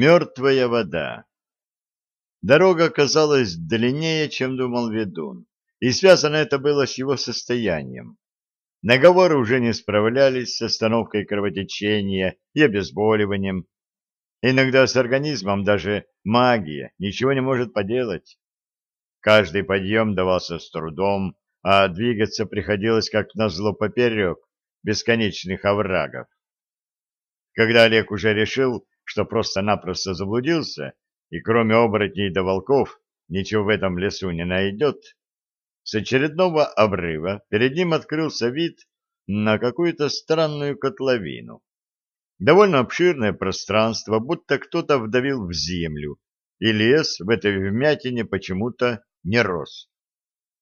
Мертвая вода. Дорога оказалась длиннее, чем думал ведун, и связано это было с его состоянием. Наговоры уже не справлялись с остановкой кровотечения и обезболиванием. Иногда с организмом даже магия ничего не может поделать. Каждый подъем давался с трудом, а двигаться приходилось как назло поперек бесконечных оврагов. Когда Олег уже решил, что просто-напросто заблудился, и кроме оборотней да волков ничего в этом лесу не найдет, с очередного обрыва перед ним открылся вид на какую-то странную котловину. Довольно обширное пространство, будто кто-то вдавил в землю, и лес в этой вмятине почему-то не рос.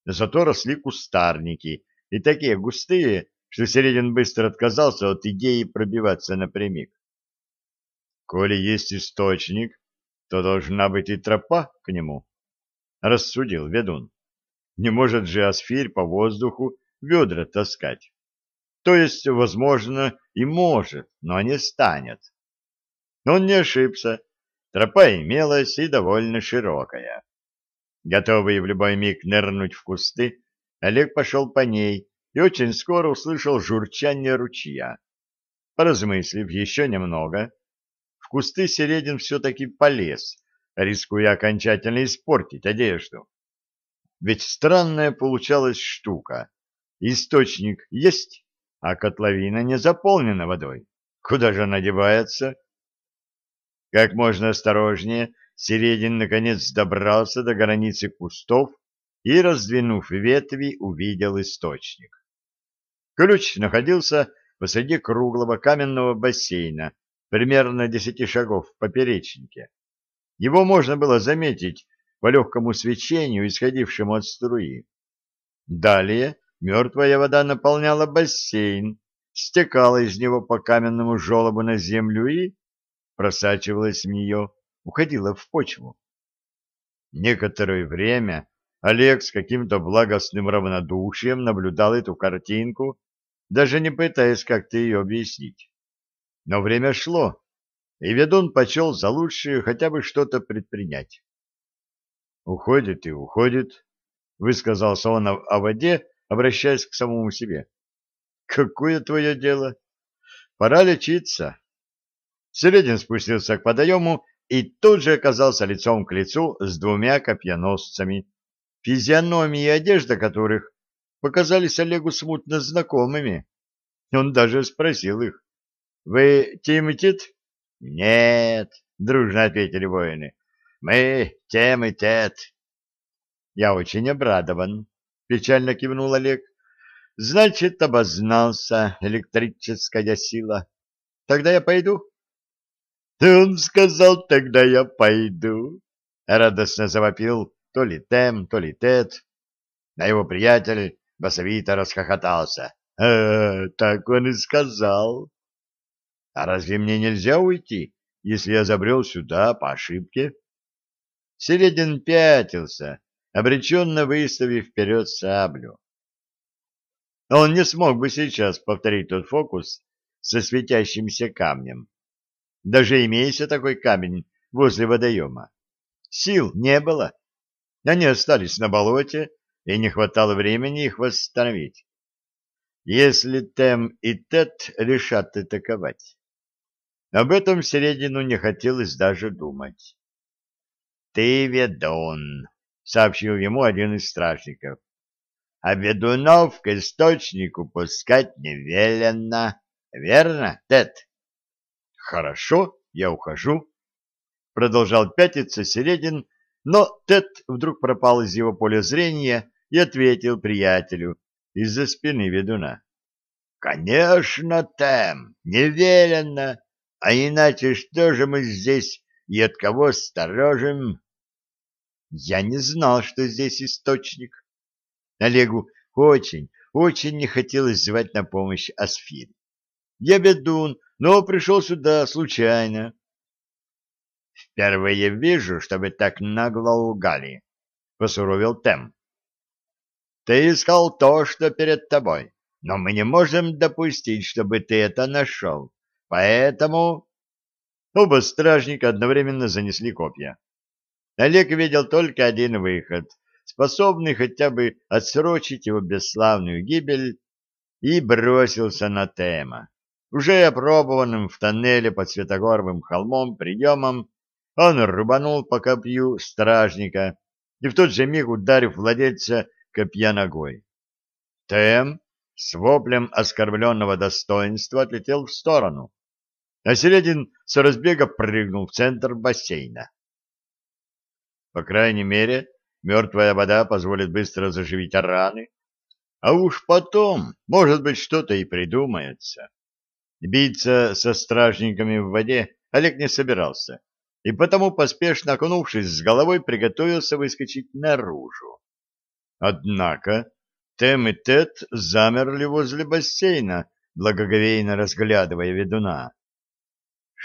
Зато росли кустарники, и такие густые, что Середин быстро отказался от идеи пробиваться напрямик. Коли есть источник, то должна быть и тропа к нему, — рассудил ведун. Не может же Асфирь по воздуху ведра таскать. То есть, возможно, и может, но не станет. Но он не ошибся. Тропа имелась и довольно широкая. Готовый в любой миг нырнуть в кусты, Олег пошел по ней и очень скоро услышал журчание ручья. Поразмыслив еще немного, в кусты Середин все-таки полез, рискуя окончательно испортить одежду. Ведь странная получалась штука. Источник есть, а котловина не заполнена водой. Куда же она девается? Как можно осторожнее, Середин наконец добрался до границы кустов и, раздвинув ветви, увидел источник. Ключ находился посреди круглого каменного бассейна, примерно десяти шагов в поперечнике. Его можно было заметить по легкому свечению, исходившему от струи. Далее мертвая вода наполняла бассейн, стекала из него по каменному желобу на землю и просачивалась в нее, уходила в почву. Некоторое время Олег с каким-то благостным равнодушием наблюдал эту картинку, даже не пытаясь как-то ее объяснить. Но время шло, и ведун почел за лучшее хотя бы что-то предпринять. «Уходит и уходит», — высказался он о воде, обращаясь к самому себе. «Какое твое дело? Пора лечиться». Середин спустился к водоему и тут же оказался лицом к лицу с двумя копьеносцами, физиономии и одежда которых показались Олегу смутно знакомыми. Он даже спросил их. Вы Тим и Тит? Нет, дружно ответили воины. Мы Тет. Я очень обрадован, печально кивнул Олег. Значит, обознался электрическая сила. Тогда я пойду. Он сказал, тогда я пойду. Радостно завопил то ли Тем, то ли Тет. На его приятель басовито расхохотался. «Э, так он и сказал. А разве мне нельзя уйти, если я забрел сюда по ошибке? Середин пятился, обреченно выставив вперед саблю. Он не смог бы сейчас повторить тот фокус со светящимся камнем. Даже имеется такой камень возле водоема. Сил не было. Они остались на болоте, и не хватало времени их восстановить. Если Тем и Тет решат атаковать. Об этом Середину не хотелось даже думать. — Ты ведун, — сообщил ему один из стражников. — А ведунов к источнику пускать не велено. Верно, Тед? — Хорошо, я ухожу, — продолжал пятиться Середин, но Тед вдруг пропал из его поля зрения и ответил приятелю из-за спины ведуна. — Конечно, Тем, не велено. А иначе что же мы здесь и от кого сторожим? Я не знал, что здесь источник. Олегу очень, очень не хотелось звать на помощь Асфир. Я бедун, но пришел сюда случайно. Впервые вижу, чтобы так нагло лгали, — посуровил Тем. Ты искал то, что перед тобой, но мы не можем допустить, чтобы ты это нашел. Поэтому... Оба стражника одновременно занесли копья. Олег видел только один выход, способный хотя бы отсрочить его бесславную гибель, и бросился на Тема. Уже опробованным в тоннеле под Светогоровым холмом приемом, он рубанул по копью стражника и в тот же миг ударив владельца копья ногой. Тем с воплем оскорбленного достоинства отлетел в сторону, а Середин с разбега прыгнул в центр бассейна. По крайней мере, мертвая вода позволит быстро заживить раны, а уж потом, может быть, что-то и придумается. Биться со стражниками в воде Олег не собирался, и потому, поспешно окунувшись с головой, приготовился выскочить наружу. Однако Тем и Тед замерли возле бассейна, благоговейно разглядывая ведуна. —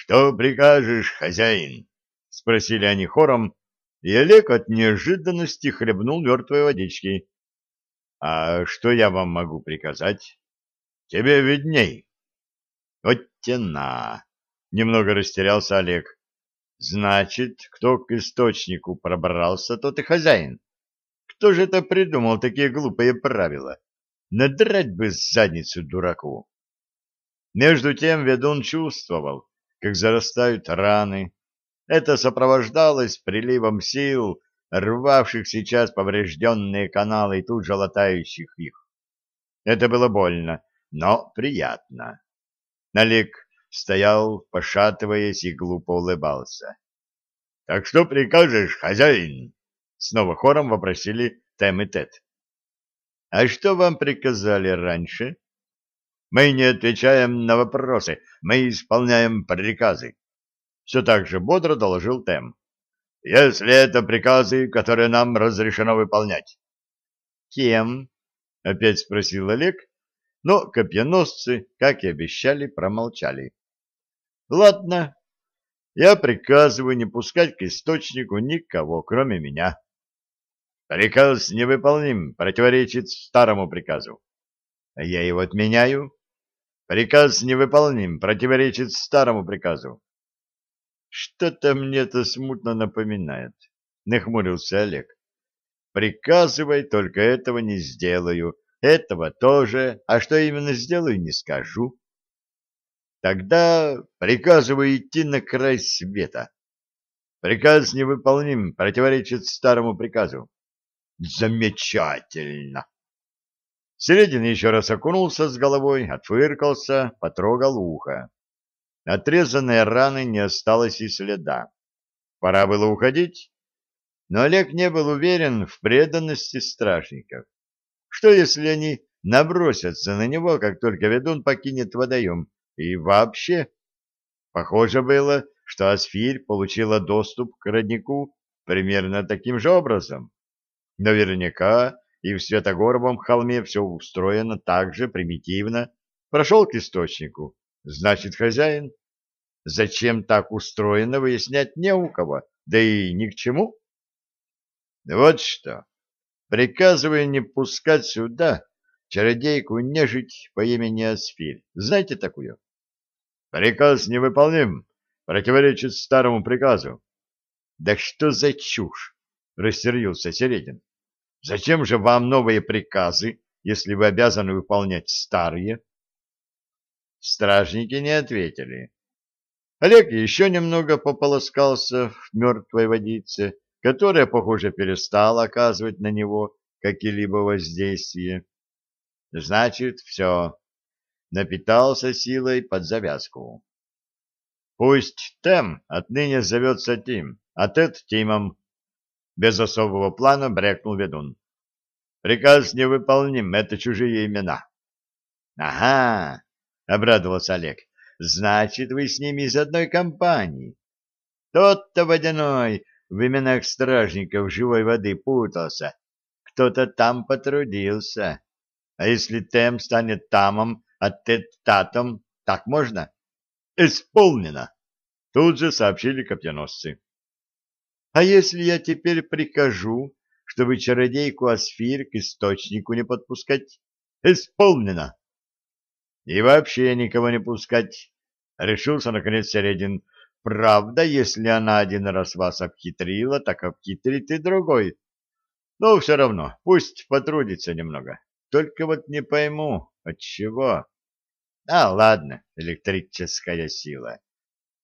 Что прикажешь, хозяин? — спросили они хором, и Олег от неожиданности хлебнул мертвой водички. — А что я вам могу приказать? — Тебе видней. — Вот тена! — немного растерялся Олег. — Значит, кто к источнику пробрался, тот и хозяин. Кто же это придумал такие глупые правила? Надрать бы задницу дураку. Между тем ведун чувствовал, как зарастают раны. Это сопровождалось приливом сил, рвавших сейчас поврежденные каналы и тут же латающих их. Это было больно, но приятно. Налик стоял, пошатываясь, и глупо улыбался. — Так что прикажешь, хозяин? Снова хором вопросили Тэм и Тед. «А что вам приказали раньше?» «Мы не отвечаем на вопросы, мы исполняем приказы», — все так же бодро доложил Тэм. «Если это приказы, которые нам разрешено выполнять». «Кем?» — опять спросил Олег, но копьеносцы, как и обещали, промолчали. «Ладно, я приказываю не пускать к источнику никого, кроме меня». Приказ невыполним, противоречит старому приказу. Я его отменяю. Приказ невыполним, противоречит старому приказу. Что-то мне это смутно напоминает, нахмурился Олег. Приказывай, только этого не сделаю. Этого тоже, а что именно сделаю, не скажу. Тогда приказываю идти на край света. Приказ невыполним, противоречит старому приказу. Замечательно. Середин еще раз окунулся с головой, отфыркался, потрогал ухо. Отрезанной раны не осталось и следа. Пора было уходить, но Олег не был уверен в преданности стражников. Что, если они набросятся на него, как только ведун покинет водоем? И вообще, похоже было, что Асфирь получила доступ к роднику примерно таким же образом. Наверняка и в Светогоровом холме все устроено так же примитивно. Прошел к источнику, значит, хозяин. Зачем так устроено, выяснять не у кого, да и ни к чему. Вот что. Приказываю не пускать сюда чародейку нежить по имени Асфиль. Знаете такую? Приказ невыполним, противоречит старому приказу. Да что за чушь? Рассердился Середин. Зачем же вам новые приказы, если вы обязаны выполнять старые? Стражники не ответили. Олег еще немного пополоскался в мертвой водице, которая, похоже, перестала оказывать на него какие-либо воздействия. Значит, все. Напитался силой под завязку. Пусть Тем отныне зовется Тим, а Тед Тимом. Без особого плана брякнул ведун. Приказ невыполним, это чужие имена. Ага, обрадовался Олег. Значит, вы с ними из одной компании. Тот-то водяной в именах стражников живой воды путался. Кто-то там потрудился. А если Тем станет Тамом, а Тет Татом, так можно? Исполнено! Тут же сообщили копьеносцы. А если я теперь прикажу, чтобы чародейку Асфир к источнику не подпускать? Исполнено. И вообще никого не пускать. Решился, наконец, Середин. Правда, если она один раз вас обхитрила, так обхитрит и другой. Но все равно, пусть потрудится немного. Только вот не пойму, от чего. А, ладно, электрическая сила.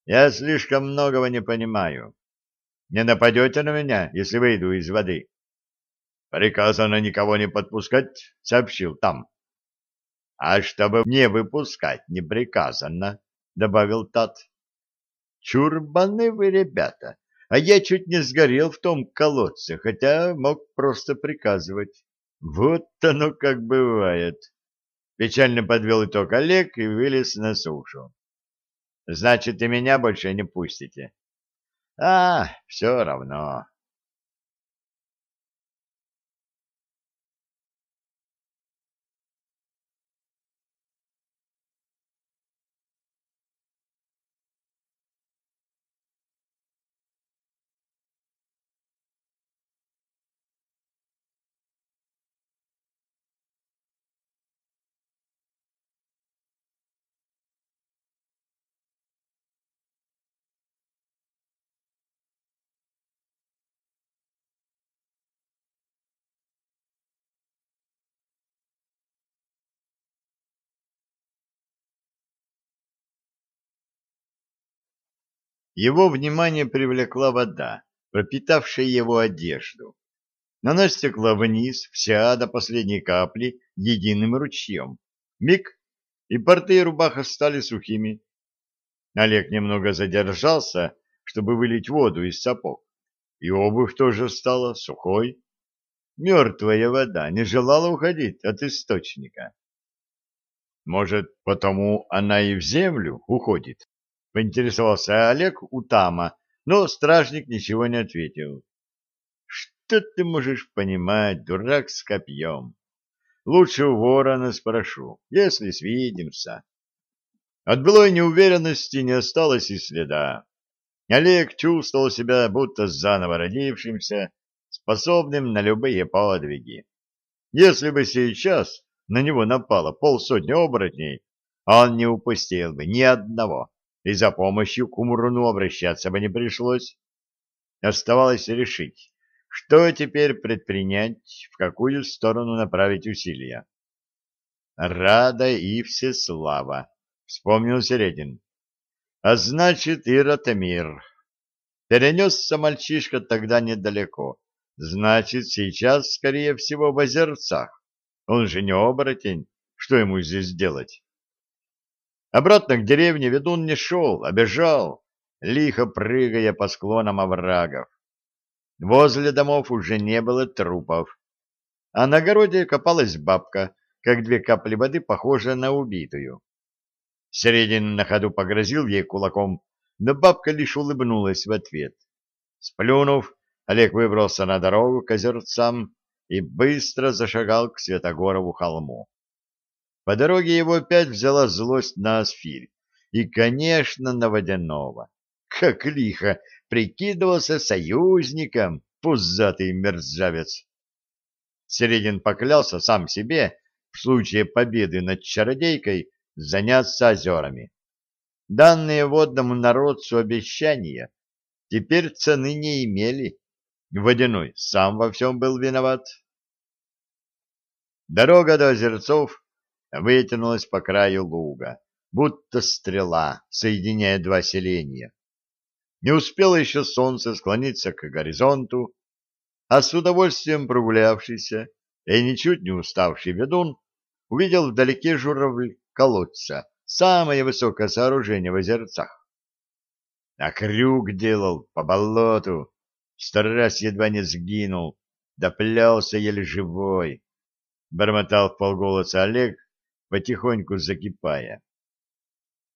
Я слишком многого не понимаю. Не нападете на меня, если выйду из воды? Приказано никого не подпускать, сообщил там. А чтобы не выпускать не приказано, добавил тот. Чурбаны вы, ребята, а я чуть не сгорел в том колодце, хотя мог просто приказывать. Вот оно как бывает. Печально подвел итог Олег и вылез на сушу. Значит, и меня больше не пустите. А, все равно. Его внимание привлекла вода, пропитавшая его одежду. Она стекла вниз, вся до последней капли, единым ручьем. Миг, и порты и рубаха стали сухими. Олег немного задержался, чтобы вылить воду из сапог, и обувь тоже стала сухой. Мертвая вода не желала уходить от источника. Может, потому она и в землю уходит? Поинтересовался Олег у Тама, но стражник ничего не ответил. Что ты можешь понимать, дурак с копьем? Лучше у ворона спрошу, если свидимся. От былой неуверенности не осталось и следа. Олег чувствовал себя будто заново родившимся, способным на любые подвиги. Если бы сейчас на него напало полсотни оборотней, он не упустил бы ни одного и за помощью к Умруну обращаться бы не пришлось. Оставалось решить, что теперь предпринять, в какую сторону направить усилия. Рада и Всеслава, вспомнил Середин. А значит, и Ратамир. Перенесся мальчишка тогда недалеко. Значит, сейчас, скорее всего, в озерцах. Он же не оборотень. Что ему здесь делать? Обратно к деревне ведун не шел, а бежал, лихо прыгая по склонам оврагов. Возле домов уже не было трупов, а на огороде копалась бабка, как две капли воды, похожая на убитую. Середин на ходу погрозил ей кулаком, но бабка лишь улыбнулась в ответ. Сплюнув, Олег выбрался на дорогу к озерцам и быстро зашагал к Святогорову холму. По дороге его опять взяла злость на Асфирь и, конечно, на Водяного. Как лихо прикидывался союзником пузатый мерзавец. Середин поклялся сам себе в случае победы над чародейкой заняться озерами. Данные водному народцу обещания теперь цены не имели. Водяной сам во всем был виноват. Дорога до озерцов вытянулась по краю луга, будто стрела, соединяя два селения. Не успело еще солнце склониться к горизонту, а с удовольствием прогулявшийся и ничуть не уставший ведун увидел вдалеке журавль колодца, самое высокое сооружение в озерцах. А крюк делал по болоту, сто раз едва не сгинул, доплелся еле живой. Бормотал в полголоса Олег, потихоньку закипая.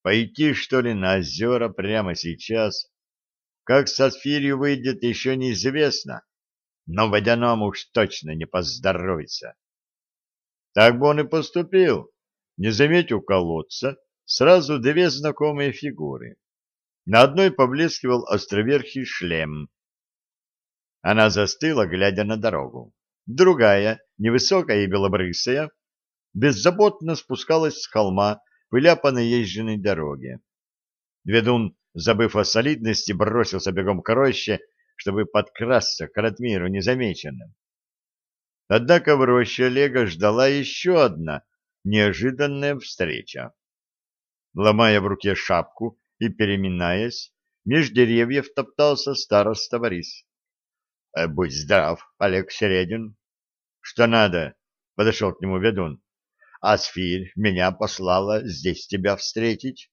Пойти, что ли, на озера прямо сейчас? Как с Асфирью выйдет, еще неизвестно, но водяному уж точно не поздоровится. Так бы он и поступил, не заметив колодца, сразу две знакомые фигуры. На одной поблескивал островерхий шлем. Она застыла, глядя на дорогу. Другая, невысокая и белобрысая, беззаботно спускалась с холма, пыля по наезженной дороге. Ведун забыв о солидности, бросился бегом к роще, чтобы подкрасться к Ратмиру незамеченным. Однако в роще Олега ждала еще одна неожиданная встреча. Ломая в руке шапку и переминаясь, меж деревьев топтался староста Борис. «Э, — Будь здрав, Олег Середин. — Что надо? — подошел к нему ведун. — Асфирь меня послала здесь тебя встретить.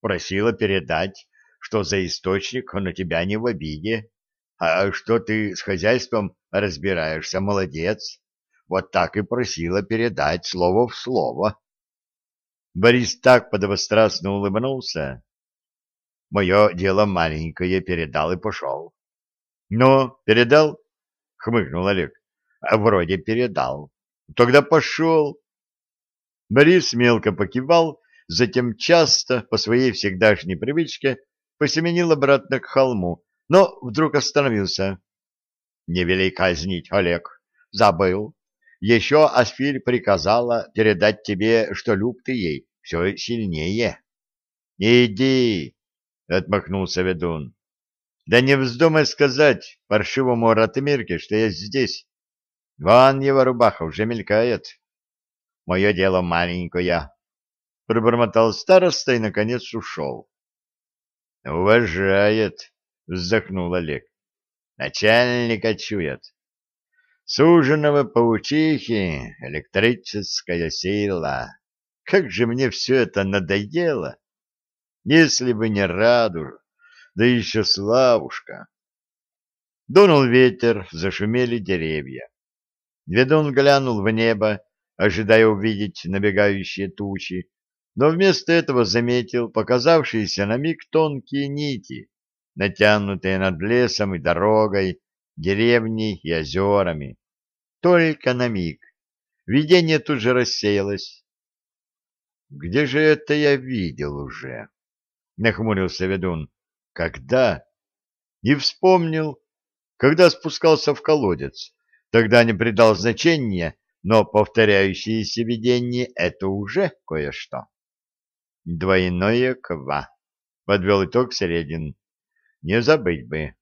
Просила передать, что за источник у тебя не в обиде, а что ты с хозяйством разбираешься, молодец. Вот так и просила передать слово в слово. Борис так подобострастно улыбнулся. Мое дело маленькое передал и пошел. — Ну, передал? — хмыкнул Олег. — Вроде передал. — Тогда пошел. Борис мелко покивал, затем часто, по своей всегдашней привычке, посеменил обратно к холму, но вдруг остановился. — Не вели казнить, Олег. Забыл. Еще Асфирь приказала передать тебе, что люб ты ей все сильнее. — Иди, — отмахнулся ведун. — Да не вздумай сказать паршивому Ратмирке, что я здесь. Вон его рубаха уже мелькает. — Мое дело маленькое. — пробормотал староста и, наконец, ушел. — Уважает, — вздохнул Олег. — Начальника чует. Суженого паучихи электрическая сила. Как же мне все это надоело! Если бы не радуга, да еще славушка. Дунул ветер, зашумели деревья. Ведун глянул в небо, ожидая увидеть набегающие тучи, но вместо этого заметил показавшиеся на миг тонкие нити, натянутые над лесом и дорогой, деревней и озерами. Только на миг. Видение тут же рассеялось. «Где же это я видел уже?» — нахмурился ведун. «Когда?» И вспомнил, когда спускался в колодец. Тогда не придал значения, но повторяющиеся видения — это уже кое-что. «Двойное ква», — подвел итог Середин. «Не забыть бы».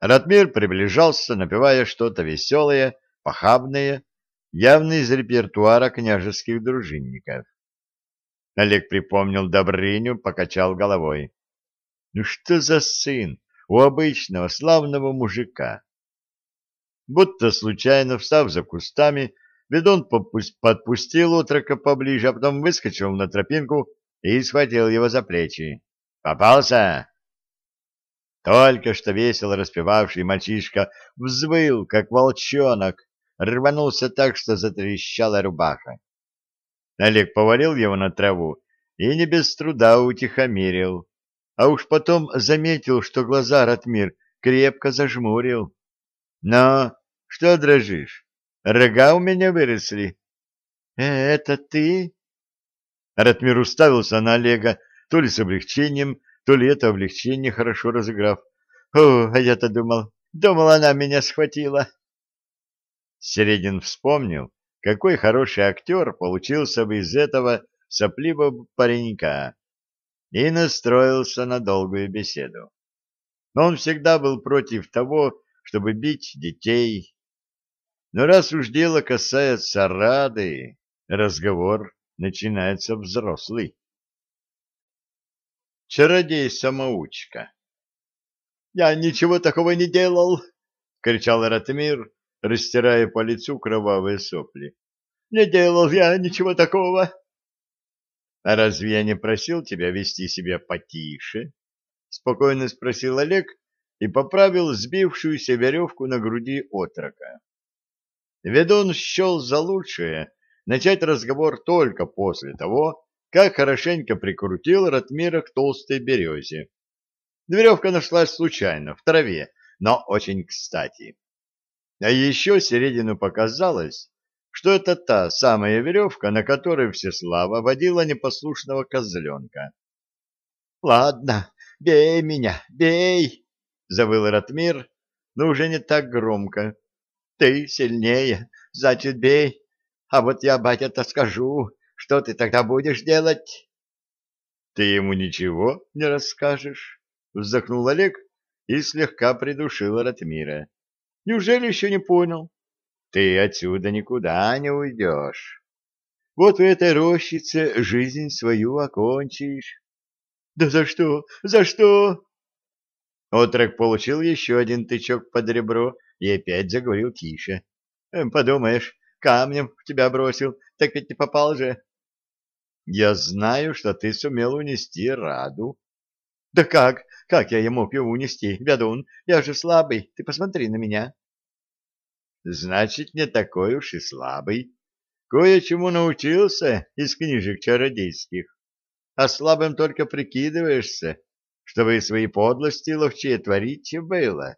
Ратмир приближался, напевая что-то веселое, похабное, явно из репертуара княжеских дружинников. Олег припомнил Добрыню, покачал головой. Ну что за сын у обычного славного мужика? Будто случайно встав за кустами, ведун подпустил утрока поближе, а потом выскочил на тропинку и схватил его за плечи. «Попался!» Только что весело распевавший мальчишка взвыл, как волчонок, рванулся так, что затрещала рубаха. Олег повалил его на траву и не без труда утихомирил, а уж потом заметил, что глаза Ратмир крепко зажмурил. — Но что дрожишь? Рога у меня выросли. «Э, — Это ты? Ратмир уставился на Олега то ли с облегчением, то ли это облегчение хорошо разыграв. О, а я-то думал, думал, она меня схватила. Середин вспомнил, какой хороший актер получился бы из этого сопливого паренька, и настроился на долгую беседу. Но он всегда был против того, чтобы бить детей. Но раз уж дело касается Рады, разговор начинается взрослый чародей-самоучка. — Я ничего такого не делал! — кричал Ратмир, растирая по лицу кровавые сопли. — Не делал я ничего такого! — А разве я не просил тебя вести себя потише? — спокойно спросил Олег и поправил сбившуюся веревку на груди отрока. Ведун счел за лучшее начать разговор только после того, как хорошенько прикрутил Ратмира к толстой березе. Веревка нашлась случайно, в траве, но очень кстати. А еще Середину показалось, что это та самая веревка, на которой Всеслава водила непослушного козленка. — Ладно, бей меня, бей! — завыл Ратмир, но уже не так громко. — Ты сильнее, значит, бей, а вот я, батя-то, скажу, что ты тогда будешь делать? Ты ему ничего не расскажешь? Вздохнул Олег и слегка придушил Ратмира. Неужели еще не понял? Ты отсюда никуда не уйдешь. Вот в этой рощице жизнь свою окончишь. Да за что? За что? Отрок получил еще один тычок под ребро и опять заговорил тише. «Эм, подумаешь, камнем в тебя бросил, так ведь не попал же. Я знаю, что ты сумел унести Раду. Да как? Как я мог его унести, ведун? Я же слабый, ты посмотри на меня. Значит, не такой уж и слабый. Кое-чему научился из книжек чародейских. А слабым только прикидываешься, чтобы свои подлости ловчее творить было.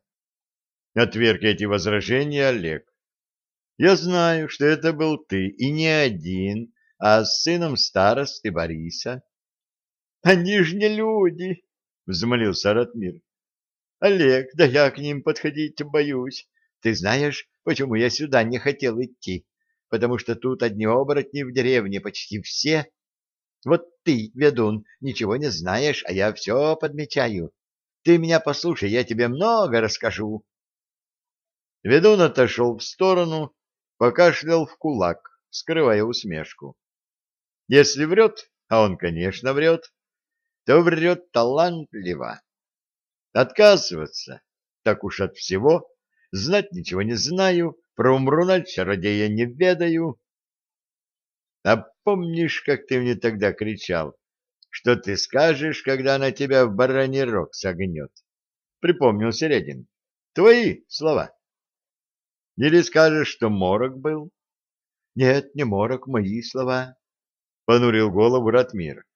Отверг эти возражения Олег. Я знаю, что это был ты, и не один, а с сыном старосты Бориса. — Они же не люди, — взмолился Ратмир. — Олег, да я к ним подходить боюсь. Ты знаешь, почему я сюда не хотел идти? Потому что тут одни оборотни в деревне, почти все. Вот ты, ведун, ничего не знаешь, а я все подмечаю. Ты меня послушай, я тебе много расскажу. Ведун отошел в сторону, покашлял в кулак, скрывая усмешку. Если врет, а он, конечно, врет, то врет талантливо. Отказываться, так уж от всего, знать ничего не знаю, про умрунать чародея не ведаю. А помнишь, как ты мне тогда кричал, что ты скажешь, когда она тебя в бараний рог согнет? Припомнил Середин. Твои слова. Или скажешь, что морок был? Нет, не морок, мои слова понурил голову Ратмир.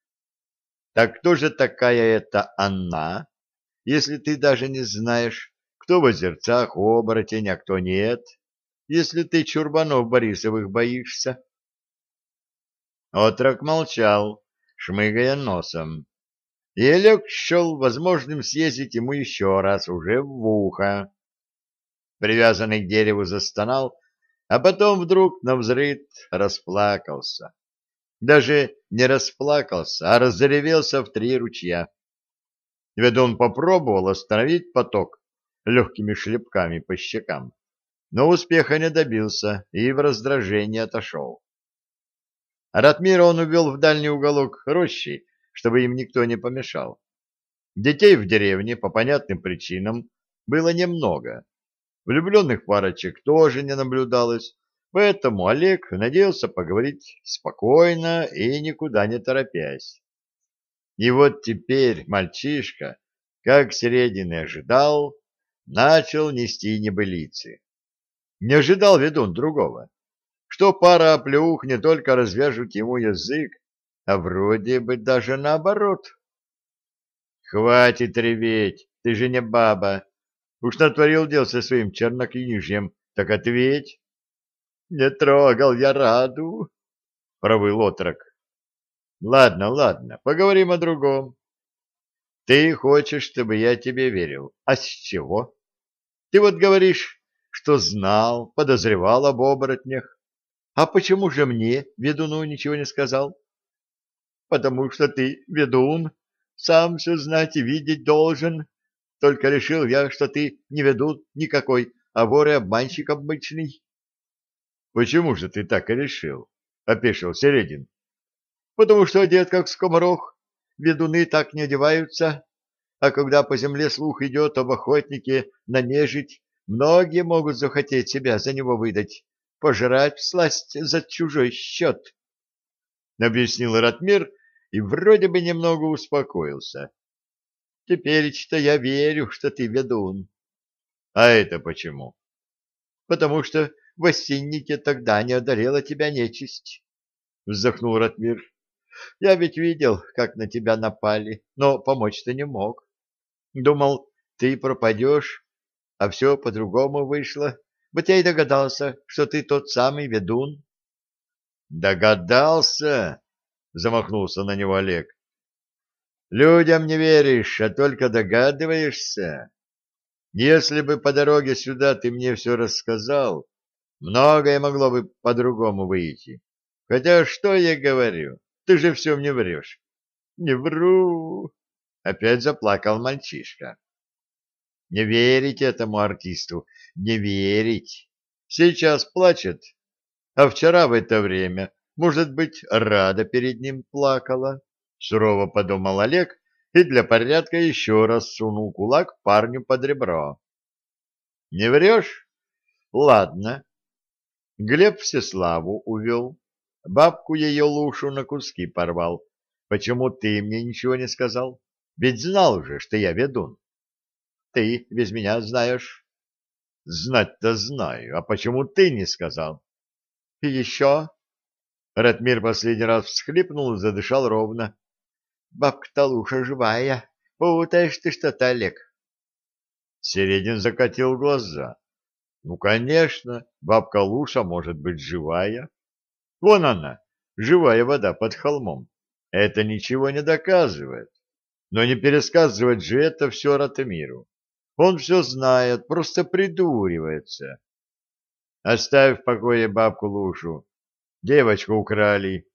Так кто же такая эта она, если ты даже не знаешь, кто в озерцах оборотень, а кто нет, если ты чурбанов Борисовых боишься? Отрок молчал, шмыгая носом. И Олег счел возможным съездить ему еще раз, уже в ухо. Привязанный к дереву застонал, а потом вдруг навзрыд расплакался даже не расплакался, а разревелся в три ручья. Ведун попробовал остановить поток легкими шлепками по щекам, но успеха не добился и в раздражении отошел. Ратмира он увел в дальний уголок рощи, чтобы им никто не помешал. Детей в деревне по понятным причинам было немного. Влюбленных парочек тоже не наблюдалось, Поэтому Олег надеялся поговорить спокойно и никуда не торопясь. И вот теперь мальчишка, как Середин и ожидал, начал нести небылицы. Не ожидал ведун другого, что пара оплеух не только развяжут ему язык, а вроде бы даже наоборот. «Хватит реветь, ты же не баба. Уж натворил дел со своим чернокнижьем, так ответь». Не трогал я Раду, — провыл отрок. Ладно, ладно, поговорим о другом. Ты хочешь, чтобы я тебе верил. А с чего? Ты вот говоришь, что знал, подозревал об оборотнях. А почему же мне, ведуну, ничего не сказал? Потому что ты, ведун, сам все знать и видеть должен. Только решил я, что ты не ведун никакой, а вор и обманщик обычный. Почему же ты так и решил? — опешил Середин. — Потому что одет как скоморох. Ведуны так не одеваются. А когда по земле слух идет об охотнике на нежить, многие могут захотеть себя за него выдать, пожрать сласть за чужой счет. Объяснил Ратмир и вроде бы немного успокоился. Теперь-то я верю, что ты ведун. А это почему? Потому что в осеннике тогда не одолела тебя нечисть. Вздохнул Ратмир. Я ведь видел, как на тебя напали, но помочь ты не мог. Думал, ты пропадешь, а все по-другому вышло. Вот я и догадался, что ты тот самый ведун. Догадался? Замахнулся на него Олег. Людям не веришь, а только догадываешься. Если бы по дороге сюда ты мне все рассказал, Многое могло бы по-другому выйти. Хотя что я говорю, ты же все мне врешь. Не вру. Опять заплакал мальчишка. Не верить этому артисту, не верить. Сейчас плачет, а вчера в это время, может быть, рада перед ним плакала. Сурово подумал Олег и для порядка еще раз сунул кулак парню под ребро. Не врешь? Ладно. Глеб Всеславу увел, бабку ее лушу на куски порвал. Почему ты мне ничего не сказал? Ведь знал же, что я ведун. Ты без меня знаешь. Знать-то знаю, а почему ты не сказал? И еще? Ратмир последний раз всхлипнул и задышал ровно. Бабка-то луша живая. Путаешь ты что-то, Олег. Середин закатил глаза. Ну, конечно, бабка Луша может быть живая. Вон она, живая вода под холмом. Это ничего не доказывает. Но не пересказывать же это все Ратмиру. Он все знает, просто придуривается. Оставь в покое бабку Лушу. Девочку украли.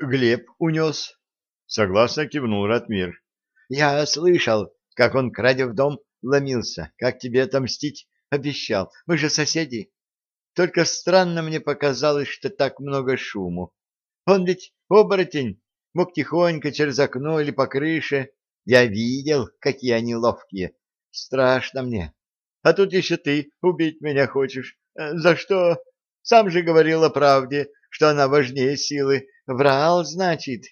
Глеб унес. Согласно кивнул Ратмир. Я слышал, как он, крадя в дом, ломился. Как тебе отомстить? Обещал. Мы же соседи. Только странно мне показалось, что так много шуму. Он ведь оборотень, мог тихонько через окно или по крыше. Я видел, какие они ловкие. Страшно мне. А тут еще ты убить меня хочешь. Э, за что? Сам же говорил о правде, что она важнее силы. Врал, значит.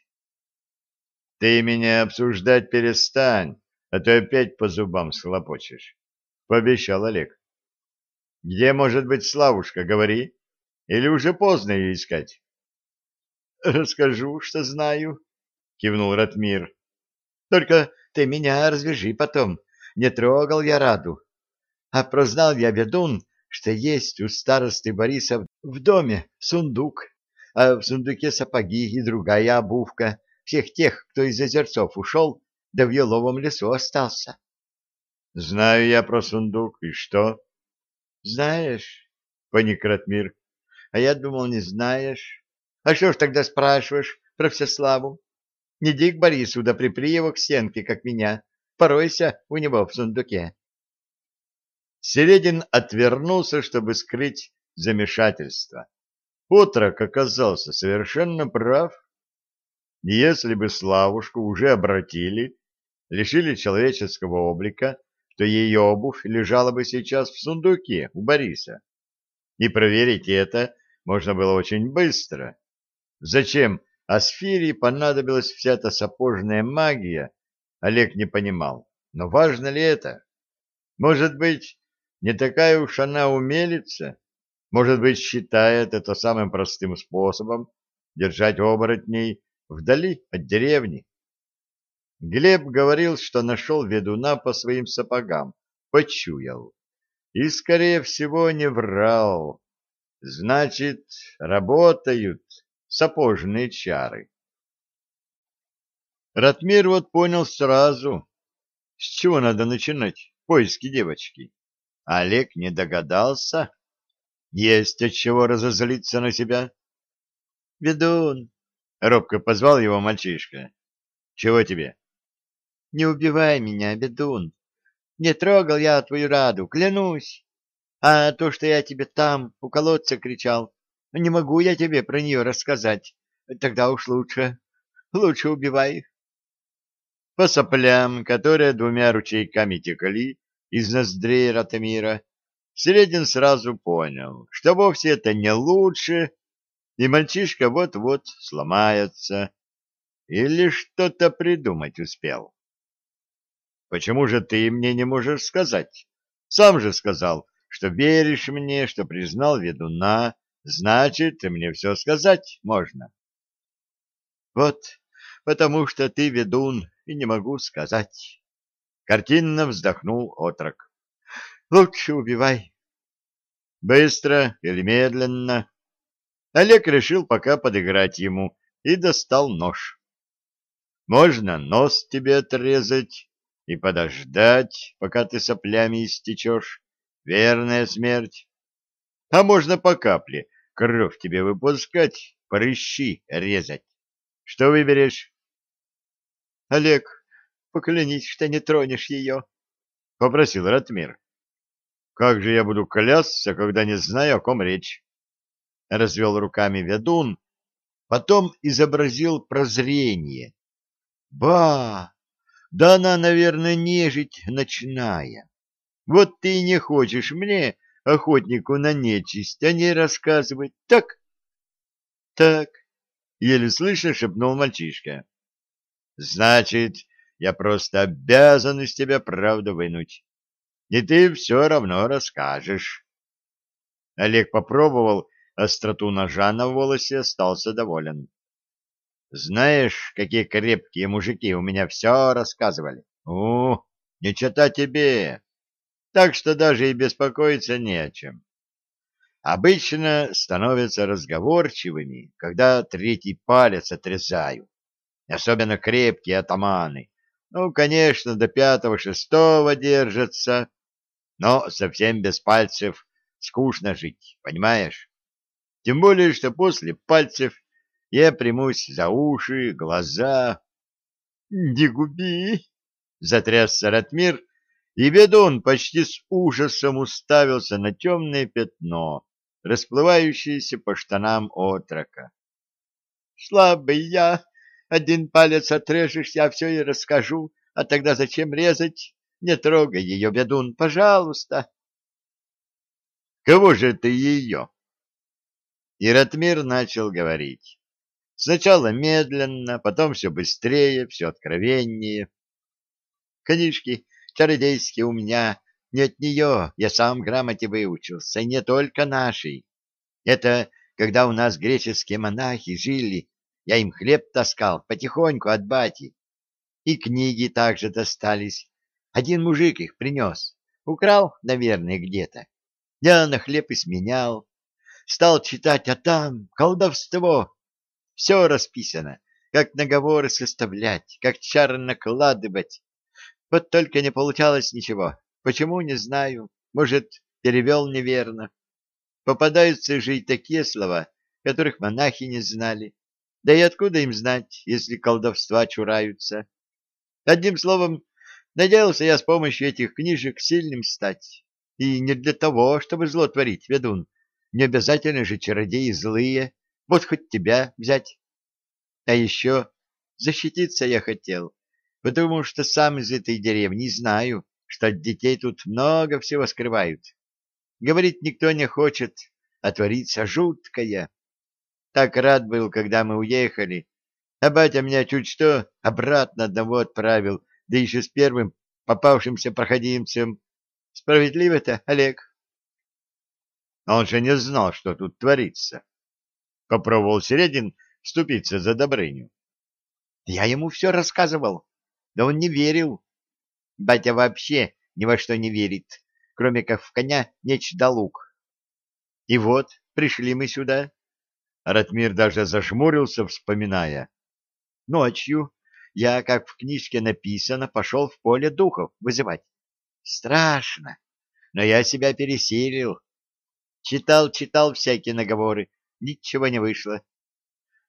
Ты меня обсуждать перестань а то опять по зубам схлопочешь, — пообещал Олег. — Где может быть Славушка, говори? Или уже поздно ее искать? — Расскажу, что знаю, — кивнул Ратмир. — Только ты меня развяжи потом. Не трогал я Раду. А прознал я, ведун, что есть у старосты Бориса в доме сундук, а в сундуке сапоги и другая обувка всех тех, кто из озерцов ушел да в еловом лесу остался. — Знаю я про сундук, и что? — Знаешь, — паник Ратмир, — а я думал, не знаешь. А что ж тогда спрашиваешь про Всеславу? Не ди к Борису, да припри его к стенке, как меня. Поройся у него в сундуке. Середин отвернулся, чтобы скрыть замешательство. Отрок оказался совершенно прав. Если бы Славушку уже обратили, лишили человеческого облика, то ее обувь лежала бы сейчас в сундуке у Бориса. И проверить это можно было очень быстро. Зачем Асфире понадобилась вся эта сапожная магия, Олег не понимал. Но важно ли это? Может быть, не такая уж она умелица? Может быть, считает это самым простым способом держать оборотней вдали от деревни? Глеб говорил, что нашел ведуна по своим сапогам, почуял. И, скорее всего, не врал. Значит, работают сапожные чары. Ратмир вот понял сразу, с чего надо начинать поиски девочки. Олег не догадался. Есть от чего разозлиться на себя. «Ведун!» — робко позвал его мальчишка. «Чего тебе?» Не убивай меня, ведун. Не трогал я твою раду, клянусь. А то, что я тебе там, у колодца кричал, не могу я тебе про нее рассказать. Тогда уж лучше. Лучше убивай. По соплям, которые двумя ручейками текли из ноздрей Ратамира, Середин сразу понял, что вовсе это не лучше, и мальчишка вот-вот сломается или что-то придумать успел. Почему же ты мне не можешь сказать? Сам же сказал, что веришь мне, что признал ведуна, значит, мне все сказать можно. Вот потому что ты ведун, и не могу сказать. Картинно вздохнул отрок. Лучше убивай. Быстро или медленно. Олег решил пока подыграть ему и достал нож. Можно нос тебе отрезать, и подождать, пока ты соплями истечешь. Верная смерть. А можно по капле кровь тебе выпускать, прыщи резать, Что выберешь? — Олег, поклянись, что не тронешь ее, — попросил Ратмир. — Как же я буду клясться, когда не знаю, о ком речь? — развел руками ведун, потом изобразил прозрение. — Ба! Да она, наверное, нежить ночная. Вот ты и не хочешь мне, охотнику на нечисть, о ней рассказывать, так? — Так, — еле слышно шепнул мальчишка. — Значит, я просто обязан из тебя правду вынуть. И ты все равно расскажешь. Олег попробовал остроту ножа на волосе, остался доволен. Знаешь, какие крепкие мужики у меня все рассказывали? У, не чита тебе. Так что даже и беспокоиться не о чем. Обычно становятся разговорчивыми, когда третий палец отрезаю. Особенно крепкие атаманы. Ну, конечно, до пятого-шестого держатся, но совсем без пальцев скучно жить, понимаешь? Тем более, что после пальцев я примусь за уши, глаза. — Не губи! — затрясся Ратмир, и ведун почти с ужасом уставился на темное пятно, расплывающееся по штанам отрока. — Слабый я! Один палец отрежешь, я все и расскажу, а тогда зачем резать? Не трогай ее, ведун, пожалуйста. — Кого же ты ее? И Ратмир начал говорить. Сначала медленно, потом все быстрее, все откровеннее. Книжки чародейские у меня, не от нее, я сам грамоте выучился, не только нашей. Это когда у нас греческие монахи жили, я им хлеб таскал потихоньку от бати. И книги также достались. Один мужик их принес. Украл, наверное, где-то. Я на хлеб и сменял. Стал читать, а там колдовство. Все расписано, как наговоры составлять, как чары накладывать. Вот только не получалось ничего. Почему, не знаю. Может, перевел неверно. Попадаются же и такие слова, которых монахи не знали. Да и откуда им знать, если колдовства чураются? Одним словом, надеялся я с помощью этих книжек сильным стать. И не для того, чтобы зло творить, ведун. Не обязательно же чародеи злые. Вот хоть тебя взять. А еще защититься я хотел, потому что сам из этой деревни знаю, что от детей тут много всего скрывают. Говорить никто не хочет, а творится жуткое. Так рад был, когда мы уехали, а батя меня чуть что обратно одного отправил, да еще с первым попавшимся проходимцем. Справедливо-то, Олег? Он же не знал, что тут творится. Попробовал Середин вступиться за Добрыню. Я ему все рассказывал, да он не верил. Батя вообще ни во что не верит, кроме как в коня меч лук. И вот пришли мы сюда. Ратмир даже зашмурился, вспоминая. Ночью я, как в книжке написано, пошел в поле духов вызывать. Страшно, но я себя пересилил. Читал, читал всякие наговоры, ничего не вышло.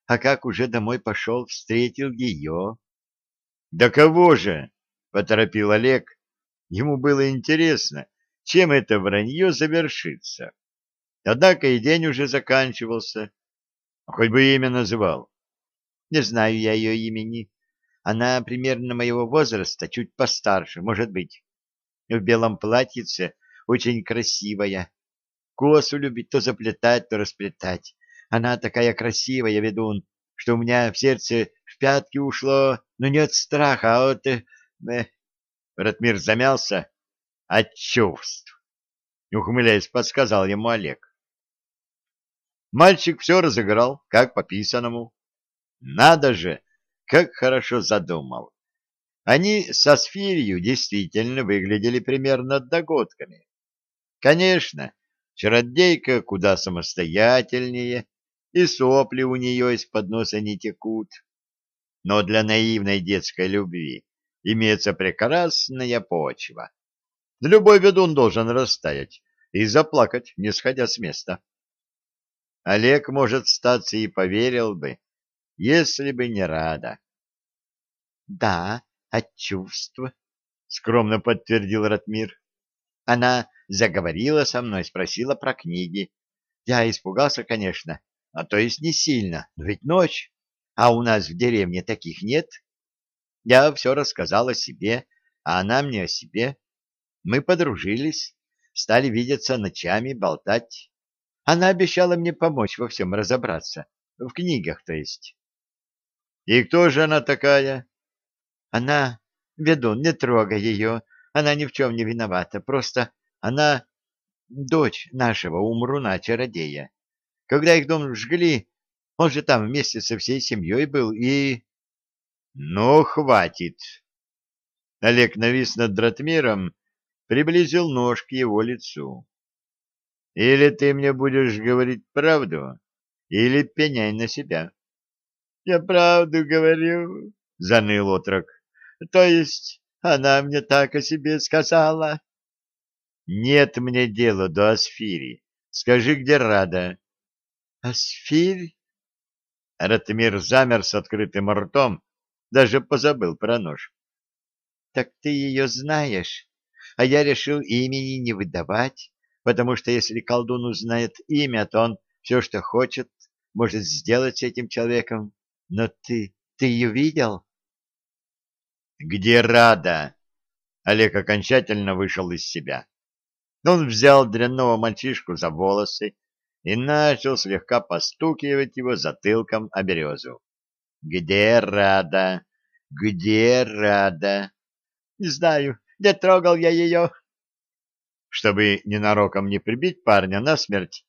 А как уже домой пошел, встретил ее. — Да кого же? — поторопил Олег. Ему было интересно, чем это вранье завершится. Однако и день уже заканчивался. Хоть бы имя называл. Не знаю я ее имени. Она примерно моего возраста, чуть постарше, может быть. В белом платьице, очень красивая. Косу любит то заплетать, то расплетать. Она такая красивая, ведун, что у меня в сердце в пятки ушло, но не от страха, а от... Э, э. Ратмир замялся. От чувств. Ухмыляясь, подсказал ему Олег. Мальчик все разыграл, как по писанному. Надо же, как хорошо задумал. Они со Сфирью действительно выглядели примерно догодками. Конечно, Чародейка куда самостоятельнее, и сопли у нее из-под носа не текут. Но для наивной детской любви имеется прекрасная почва. Любой ведун должен растаять и заплакать, не сходя с места. Олег, может, статься и поверил бы, если бы не Рада. — Да, от чувств, — скромно подтвердил Ратмир. Она заговорила со мной, спросила про книги. Я испугался, конечно, а то есть не сильно, ведь ночь, а у нас в деревне таких нет. Я все рассказал о себе, а она мне о себе. Мы подружились, стали видеться ночами, болтать. Она обещала мне помочь во всем разобраться, в книгах, то есть. — И кто же она такая? — Она, ведун, не трогай ее, она ни в чем не виновата, просто она дочь нашего умруна-чародея. Когда их дом жгли, он же там вместе со всей семьей был и... — Ну, хватит! Олег навис над Дратмиром, приблизил нож к его лицу. — Или ты мне будешь говорить правду, или пеняй на себя. — Я правду говорю, — заныл отрок. — То есть она мне так о себе сказала? — Нет мне дела до Асфири. Скажи, где Рада? — Асфирь? Ратмир замер с открытым ртом, даже позабыл про нож. — Так ты ее знаешь, а я решил имени не выдавать, потому что если колдун узнает имя, то он все, что хочет, может сделать с этим человеком. Но ты, ты ее видел? — Где Рада? Олег окончательно вышел из себя. Он взял дрянного мальчишку за волосы и начал слегка постукивать его затылком о березу. — Где Рада? Где Рада? — Не знаю, не трогал я ее. Чтобы ненароком не прибить парня насмерть,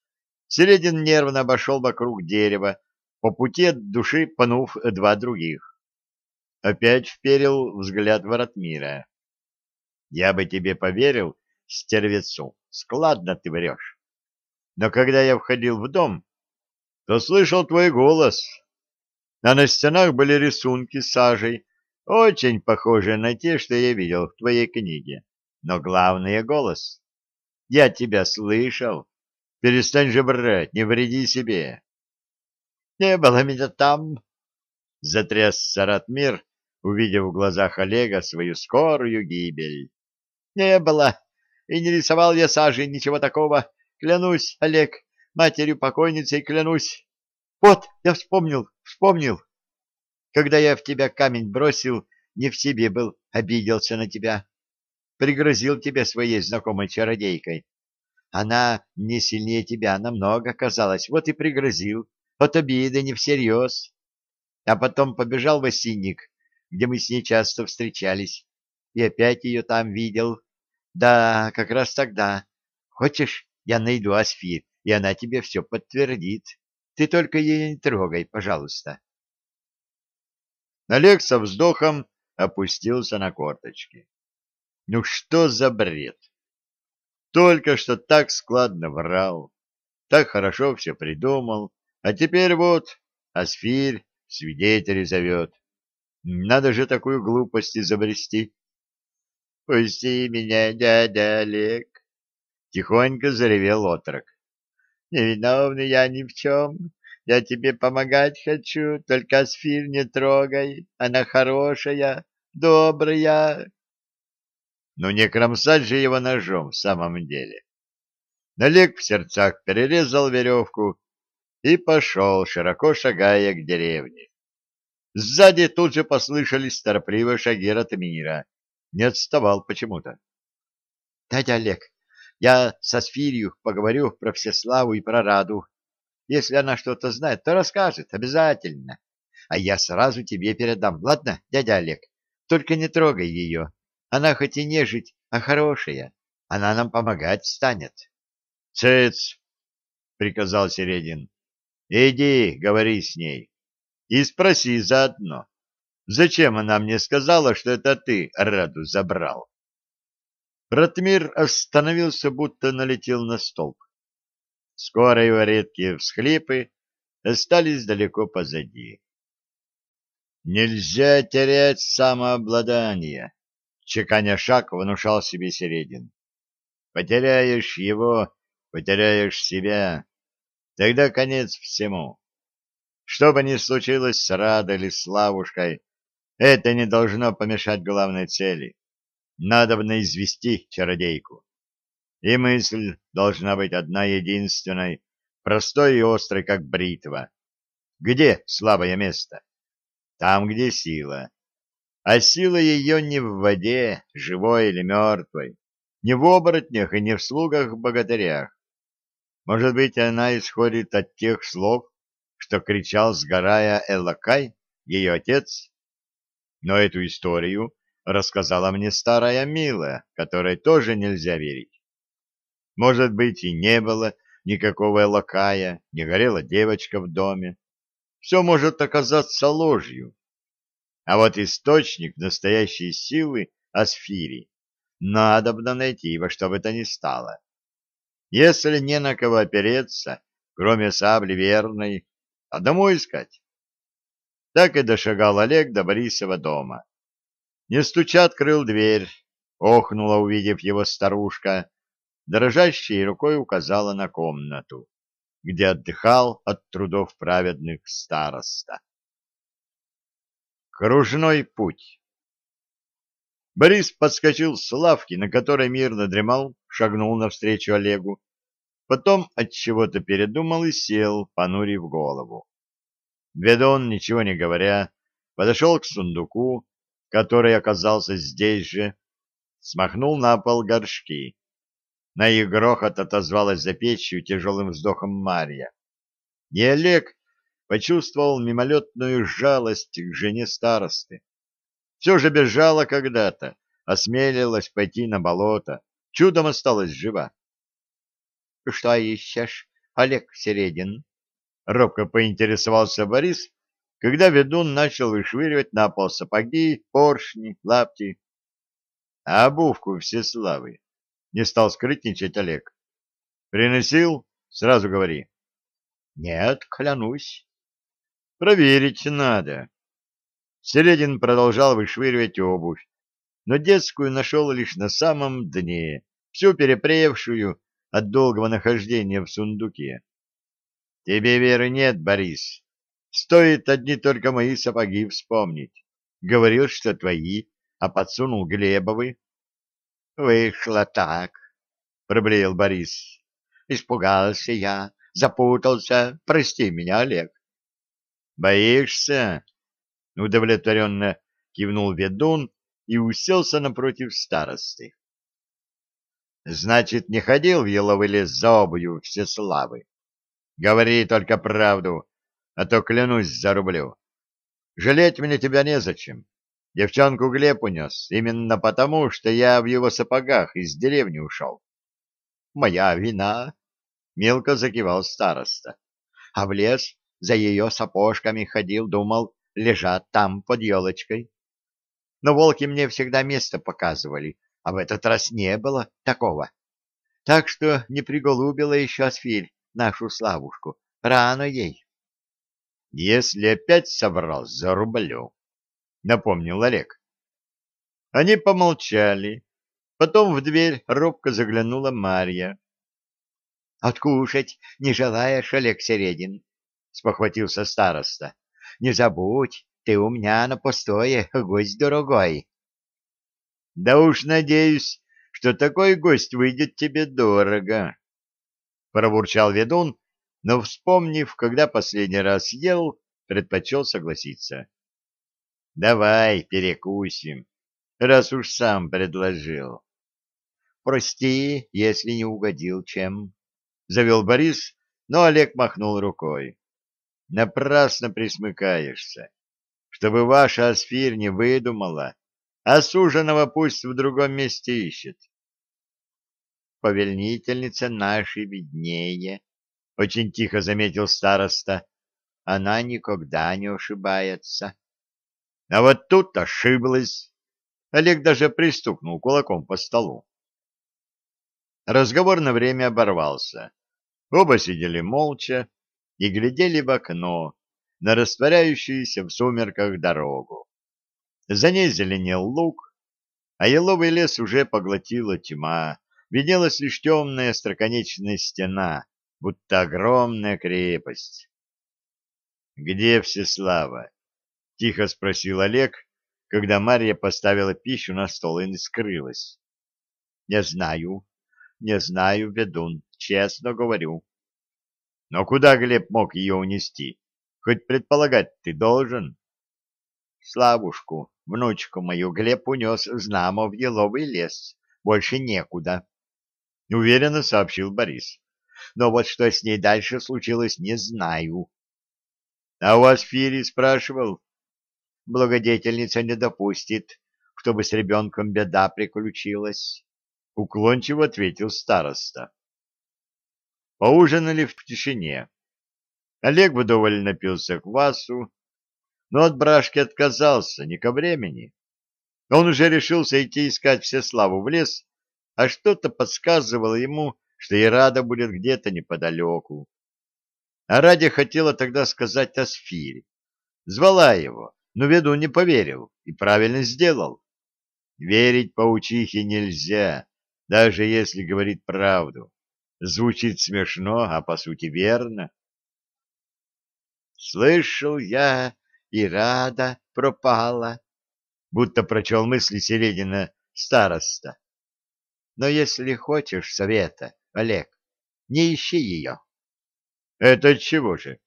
Середин нервно обошел вокруг дерева, по пути от души пнув два других. Опять вперил взгляд Воротмира. — Я бы тебе поверил, стервецу, складно ты врешь но когда я входил в дом, то слышал твой голос, а на стенах были рисунки сажей, очень похожие на те, что я видел в твоей книге. Но главное — голос. Я тебя слышал. Перестань же брать, не вреди себе. — Не было меня там, — затряс Саратмир, увидев в глазах Олега свою скорую гибель. — Не было, и не рисовал я сажей ничего такого. Клянусь, Олег, матерью покойницей клянусь. Вот, я вспомнил, вспомнил. Когда я в тебя камень бросил, не в себе был, обиделся на тебя. Пригрозил тебе своей знакомой чародейкой. Она не сильнее тебя намного казалась, вот и пригрозил. От обиды не всерьез. А потом побежал в осинник, где мы с ней часто встречались, и опять ее там видел. Да, как раз тогда. Хочешь, я найду Асфир, и она тебе все подтвердит. Ты только ее не трогай, пожалуйста. Олег со вздохом опустился на корточки. Ну что за бред? Только что так складно врал, так хорошо все придумал, а теперь вот Асфирь свидетелей зовет. Надо же такую глупость изобрести. — Пусти меня, дядя Олег, — тихонько заревел отрок. — Невиновный я ни в чем. Я тебе помогать хочу, только Асфир не трогай. Она хорошая, добрая. Ну не кромсать же его ножом в самом деле. Налег в сердцах перерезал веревку и пошел, широко шагая к деревне. Сзади тут же послышались торопливые шаги Ратмира. Не отставал почему-то. — Дядя Олег, я со Сфирью поговорю про Всеславу и про Раду. Если она что-то знает, то расскажет, обязательно. А я сразу тебе передам, ладно, дядя Олег? Только не трогай ее. Она хоть и нежить, а хорошая. Она нам помогать станет. — Цец! — приказал Середин. — Иди, говори с ней. И спроси заодно, зачем она мне сказала, что это ты Раду забрал? Ратмир остановился, будто налетел на столб. Скоро его редкие всхлипы остались далеко позади. «Нельзя терять самообладание», — чеканя шаг внушал себе Середин. «Потеряешь его, потеряешь себя, тогда конец всему. Что бы ни случилось с Радой или Славушкой, это не должно помешать главной цели. Надобно извести чародейку. И мысль должна быть одна единственной, простой и острой, как бритва. Где слабое место? Там, где сила. А сила ее не в воде, живой или мертвой, не в оборотнях и не в слугах-богатырях. Может быть, она исходит от тех слов, что кричал, сгорая Элакай, ее отец? Но эту историю рассказала мне старая Мила, которой тоже нельзя верить. Может быть, и не было никакого Элакая, не горела девочка в доме. Все может оказаться ложью. А вот источник настоящей силы Асфири бы найти во что бы то ни стало. Если не на кого опереться, кроме сабли верной, а домой искать. Так и дошагал Олег до Борисова дома. Не стуча открыл дверь, охнула, увидев его старушка, дрожащей рукой указала на комнату, где отдыхал от трудов праведных староста. Кружной путь Борис подскочил с лавки, на которой мирно дремал, шагнул навстречу Олегу, потом от чего-то передумал и сел, понурив голову. Ведон, ничего не говоря, подошел к сундуку, который оказался здесь же, смахнул на пол горшки. На их грохот отозвалась за печью тяжелым вздохом Марья. И Олег почувствовал мимолетную жалость к жене старосты. Все же бежала когда-то, осмелилась пойти на болото, чудом осталась жива. — Что ищешь, Олег Середин? — робко поинтересовался Борис, когда ведун начал вышвыривать на пол сапоги, поршни, лапти. — А обувку Всеславы? — не стал скрытничать Олег. — Приносил? Сразу говори. — Нет, клянусь. — Проверить надо. Середин продолжал вышвыривать обувь, но детскую нашел лишь на самом дне, всю перепревшую от долгого нахождения в сундуке. — Тебе веры нет, Борис. Стоит одни только мои сапоги вспомнить. Говорил, что твои, а подсунул Глебовы. — Вышло так, — проблеял Борис. — Испугался я, запутался. Прости меня, Олег. — Боишься? Удовлетворенно кивнул ведун и уселся напротив старосты. Значит, не ходил в еловый лес за обувью Всеславы. Говори только правду, а то клянусь зарублю. Жалеть мне тебя незачем. Девчонку Глеб унес, именно потому, что я в его сапогах из деревни ушел. — Моя вина, — мелко закивал староста. А в лес за ее сапожками ходил, думал, лежат там под елочкой. Но волки мне всегда место показывали, а в этот раз не было такого. Так что не приголубила еще Асфирь нашу Славушку. Рано ей. — Если опять соврал, зарублю, — напомнил Олег. Они помолчали. Потом в дверь робко заглянула Марья. — Откушать не желаешь, Олег Середин? — спохватился староста. Не забудь, ты у меня на пустое, гость дорогой. — Да уж надеюсь, что такой гость выйдет тебе дорого, — пробурчал ведун, но, вспомнив, когда последний раз ел, предпочел согласиться. — Давай перекусим, раз уж сам предложил. — Прости, если не угодил чем, — завел Борис, но Олег махнул рукой. Напрасно присмыкаешься. Чтобы ваша Асфирь не выдумала, а суженого пусть в другом месте ищет. Повельнительница нашей виднее, — очень тихо заметил староста. Она никогда не ошибается. А вот тут ошиблась. Олег даже пристукнул кулаком по столу. Разговор на время оборвался. Оба сидели молча, и глядели в окно на растворяющуюся в сумерках дорогу. За ней зеленел луг, а еловый лес уже поглотила тьма, виднелась лишь темная остроконечная стена, будто огромная крепость. Где Всеслава? — тихо спросил Олег, когда Марья поставила пищу на стол и скрылась. — Не знаю, не знаю, ведун, честно говорю. — Но куда Глеб мог ее унести? Хоть предполагать ты должен. — Славушку, внучку мою, Глеб унес знамо в еловый лес. Больше некуда, — уверенно сообщил Борис. — Но вот что с ней дальше случилось, не знаю. — А у вас Фири спрашивал? Благодетельница не допустит, чтобы с ребенком беда приключилась, — уклончиво ответил староста. Поужинали в тишине. Олег вдоволь напился квасу, но от брашки отказался не ко времени. Он уже решился идти искать Всеславу в лес, а что-то подсказывало ему, что и Рада будет где-то неподалеку. А Радя хотела тогда сказать о Сфире. Звала его, но веду не поверил и правильно сделал. Верить паучихе нельзя, даже если говорит правду. Звучит смешно, а по сути верно. Слышал я, и рада пропала, будто прочел мысли Середина староста. Но если хочешь совета, Олег, не ищи ее. Это чего же?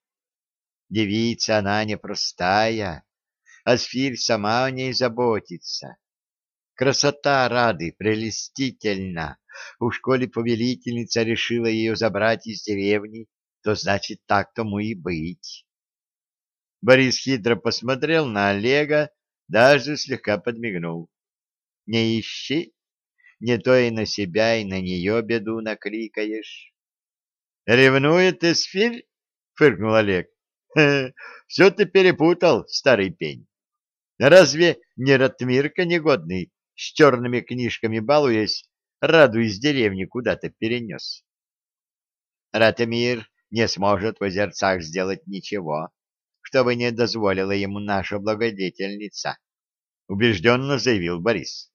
Девица она непростая, а Сфирь сама о ней заботится. Красота Рады прелестительна. Уж коли повелительница решила ее забрать из деревни, то значит так тому и быть. Борис хитро посмотрел на Олега, даже слегка подмигнул. — Не ищи, не то и на себя, и на нее беду накликаешь. — Ревнует Эсфирь? — фыркнул Олег. — Все ты перепутал, старый пень. Разве не Ратмирка негодный, с черными книжками балуясь, раду из деревни куда-то перенес? Ратмир не сможет в озерцах сделать ничего, чтобы не дозволила ему наша благодетельница, — убежденно заявил Борис.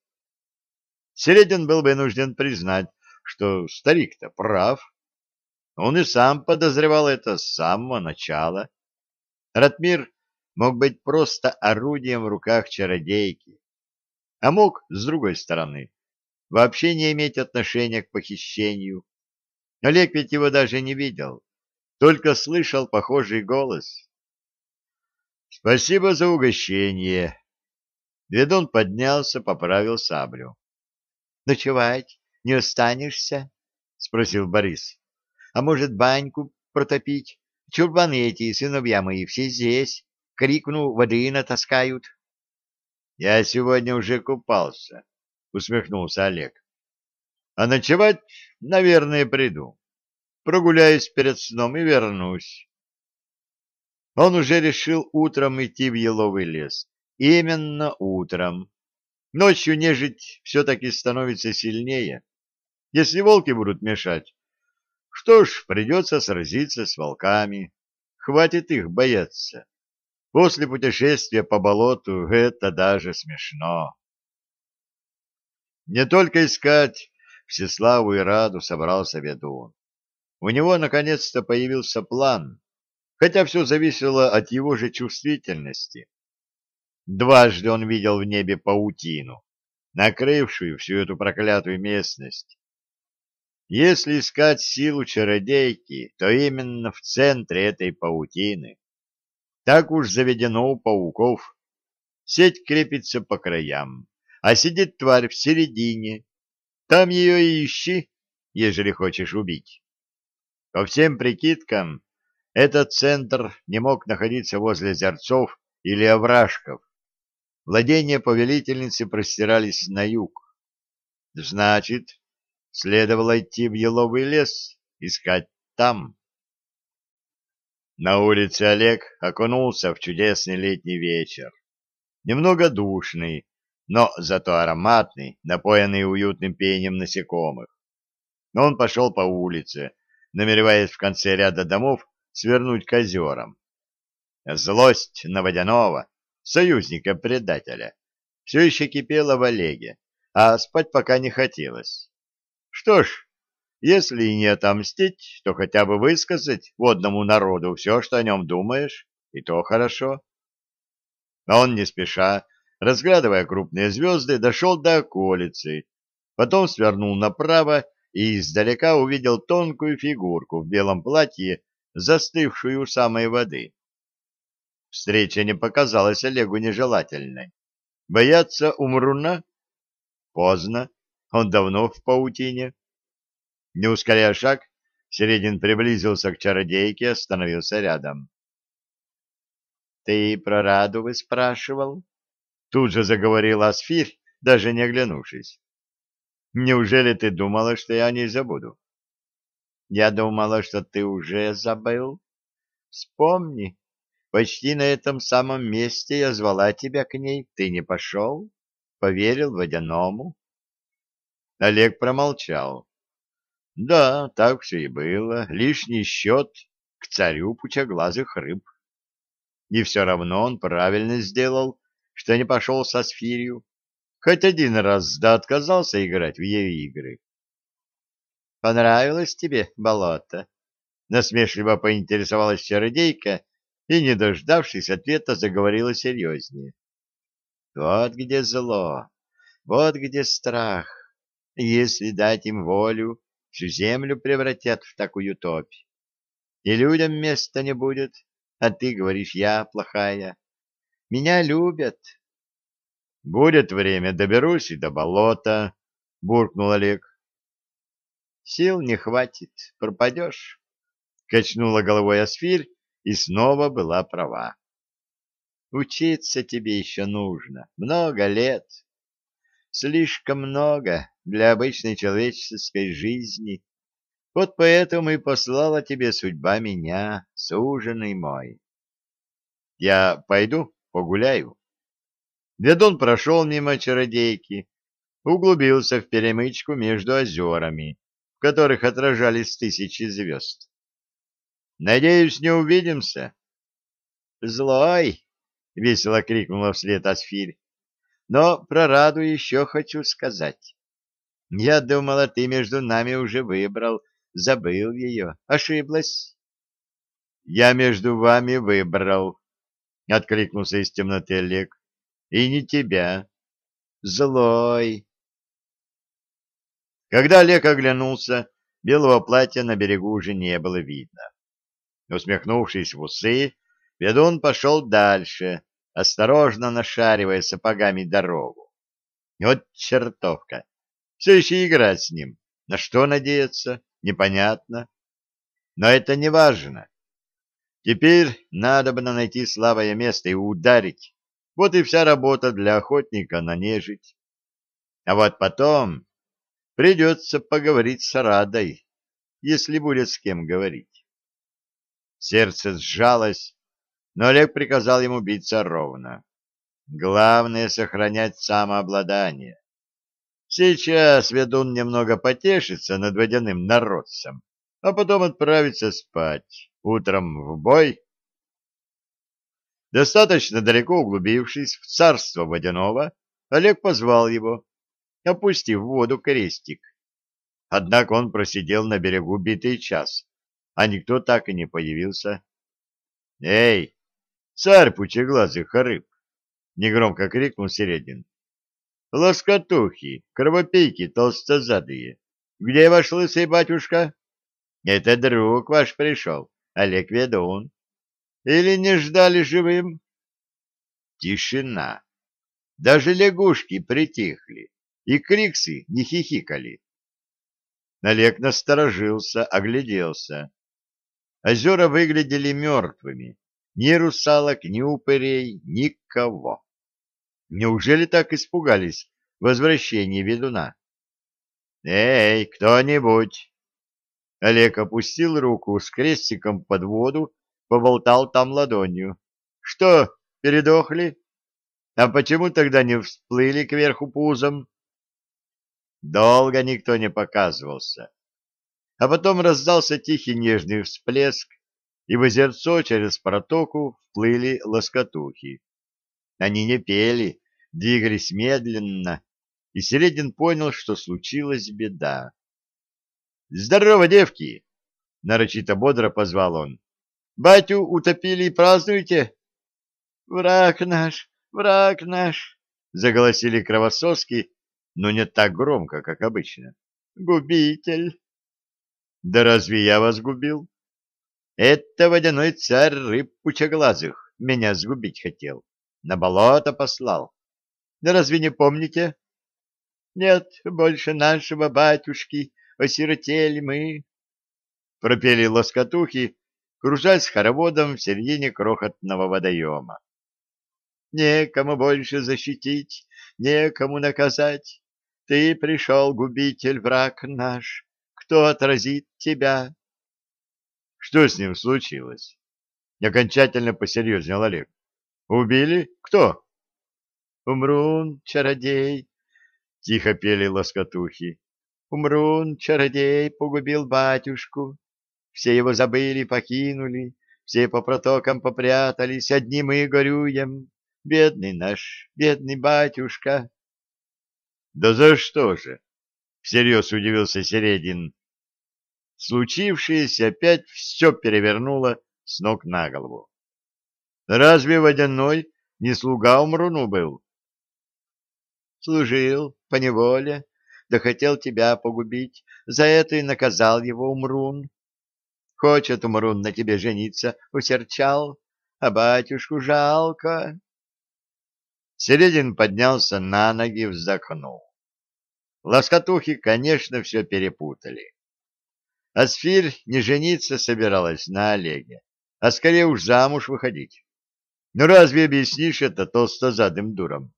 Середин был вынужден признать, что старик-то прав. Он и сам подозревал это с самого начала. Ратмир мог быть просто орудием в руках чародейки, а мог, с другой стороны, вообще не иметь отношения к похищению. Олег ведь его даже не видел, только слышал похожий голос. «Спасибо за угощение!» Ведун поднялся, поправил саблю. «Ночевать не останешься?» — спросил Борис. А может, баньку протопить? Чурбаны эти, сыновья мои, все здесь. Крикну, воды натаскают. — Я сегодня уже купался, — усмехнулся Олег. — А ночевать, наверное, приду. Прогуляюсь перед сном и вернусь. Он уже решил утром идти в еловый лес. Именно утром. Ночью нежить все-таки становится сильнее. Если волки будут мешать, что ж, придется сразиться с волками. Хватит их бояться. После путешествия по болоту это даже смешно. Не только искать Всеславу и Раду собрался ведун. У него наконец-то появился план, хотя все зависело от его же чувствительности. Дважды он видел в небе паутину, накрывшую всю эту проклятую местность. Если искать силу чародейки, то именно в центре этой паутины. Так уж заведено у пауков. Сеть крепится по краям, а сидит тварь в середине. Там ее и ищи, ежели хочешь убить. По всем прикидкам, этот центр не мог находиться возле зерцов или овражков. Владения повелительницы простирались на юг. Значит, Следовало идти в еловый лес, искать там. На улице Олег окунулся в чудесный летний вечер. Немного душный, но зато ароматный, напоенный уютным пением насекомых. Но он пошел по улице, намереваясь в конце ряда домов свернуть к озерам. Злость на водяного, союзника-предателя, все еще кипела в Олеге, а спать пока не хотелось. Что ж, если и не отомстить, то хотя бы высказать водному народу все, что о нем думаешь. И то хорошо. А он не спеша, разглядывая крупные звезды, дошел до околицы, потом свернул направо и издалека увидел тонкую фигурку в белом платье, застывшую у самой воды. Встреча не показалась Олегу нежелательной. Бояться умруна? Поздно, он давно в паутине. Не ускоряя шаг, Середин приблизился к чародейке и остановился рядом. — Ты про Радувы спрашивал? Тут же заговорила Асфирь, даже не оглянувшись. — Неужели ты думала, что я о ней забуду? — Я думала, что ты уже забыл. Вспомни, почти на этом самом месте я звала тебя к ней, ты не пошел, поверил водяному. Олег промолчал. Да, так все и было. Лишний счет к царю пучеглазых рыб. И все равно он правильно сделал, что не пошел со Сфирью. Хоть один раз да отказался играть в ее игры. «Понравилось тебе болото?» Насмешливо поинтересовалась чародейка и, не дождавшись ответа, заговорила серьезнее. «Вот где зло, вот где страх. Если дать им волю, всю землю превратят в такую топь. И людям места не будет, а ты говоришь, я плохая. Меня любят. Будет время, доберусь и до болота, — буркнул Олег. Сил не хватит, пропадешь, — качнула головой Асфирь и снова была права. Учиться тебе еще нужно, много лет. Слишком много, для обычной человеческой жизни. Вот поэтому и послала тебе судьба меня, суженый мой. Я пойду погуляю. Ведун прошел мимо чародейки, углубился в перемычку между озерами, в которых отражались тысячи звезд. Надеюсь, не увидимся. Злой! — весело крикнула вслед Асфирь. — Но про Раду еще хочу сказать. Я думала, ты между нами уже выбрал, забыл ее. Ошиблась. Я между вами выбрал, — откликнулся из темноты Олег. И не тебя. Злой. Когда Олег оглянулся, белого платья на берегу уже не было видно. Усмехнувшись в усы, ведун пошел дальше, осторожно нашаривая сапогами дорогу. Вот чертовка! Все еще играть с ним. На что надеяться, непонятно. Но это не важно. Теперь надо бы найти слабое место и ударить. Вот и вся работа для охотника на нежить. А вот потом придется поговорить с Радой, если будет с кем говорить. Сердце сжалось, но Олег приказал ему биться ровно. Главное — сохранять самообладание. Сейчас ведун немного потешится над водяным народцем, а потом отправится спать. Утром в бой. Достаточно далеко углубившись в царство водяного, Олег позвал его, опустив в воду крестик. Однако он просидел на берегу битый час, а никто так и не появился. — Эй, царь пучеглазых рыб! — негромко крикнул Середин. Лоскотухи, кровопейки толстозадые. Где ваш лысый батюшка? Это друг ваш пришел, Олег Ведун. Или не ждали живым? Тишина. Даже лягушки притихли, и криксы не хихикали. Олег насторожился, огляделся. Озера выглядели мертвыми. Ни русалок, ни упырей, никого. Неужели так испугались возвращения ведуна? «Эй, кто-нибудь!» Олег опустил руку с крестиком под воду, поболтал там ладонью. «Что, передохли? А почему тогда не всплыли кверху пузом?» Долго никто не показывался. А потом раздался тихий нежный всплеск, и в озерцо через протоку вплыли лоскотухи. Они не пели, двигались медленно, и Середин понял, что случилась беда. «Здорово, девки!» — нарочито бодро позвал он. Батю утопили и празднуете? Враг наш, враг наш, заголосили кровососки, но не так громко, как обычно. Губитель. Да разве я вас губил? Это водяной царь рыб пучеглазых меня сгубить хотел. На болото послал. Да разве не помните? Нет больше нашего батюшки, осиротели мы. Пропели лоскотухи, кружась хороводом в середине крохотного водоема. Некому больше защитить, некому наказать. Ты пришел, губитель, враг наш. Кто отразит тебя? Что с ним случилось? Окончательно посерьезнел Олег. Убили? Кто? Умрун, чародей, тихо пели лоскотухи. Умрун, чародей, погубил батюшку. Все его забыли, покинули, все по протокам попрятались, одни мы горюем. Бедный наш, бедный батюшка. Да за что же? Всерьез удивился Середин. Случившееся опять все перевернуло с ног на голову. Разве водяной не слуга Умруну был? Служил по неволе, да хотел тебя погубить, за это и наказал его Умрун. Хочет Умрун на тебе жениться, усерчал, а батюшку жалко. Середин поднялся на ноги, вздохнул. Лоскотухи, конечно, все перепутали. Асфирь не жениться собиралась на Олеге, а скорее уж замуж выходить. Ну разве объяснишь это толстозадым дурам?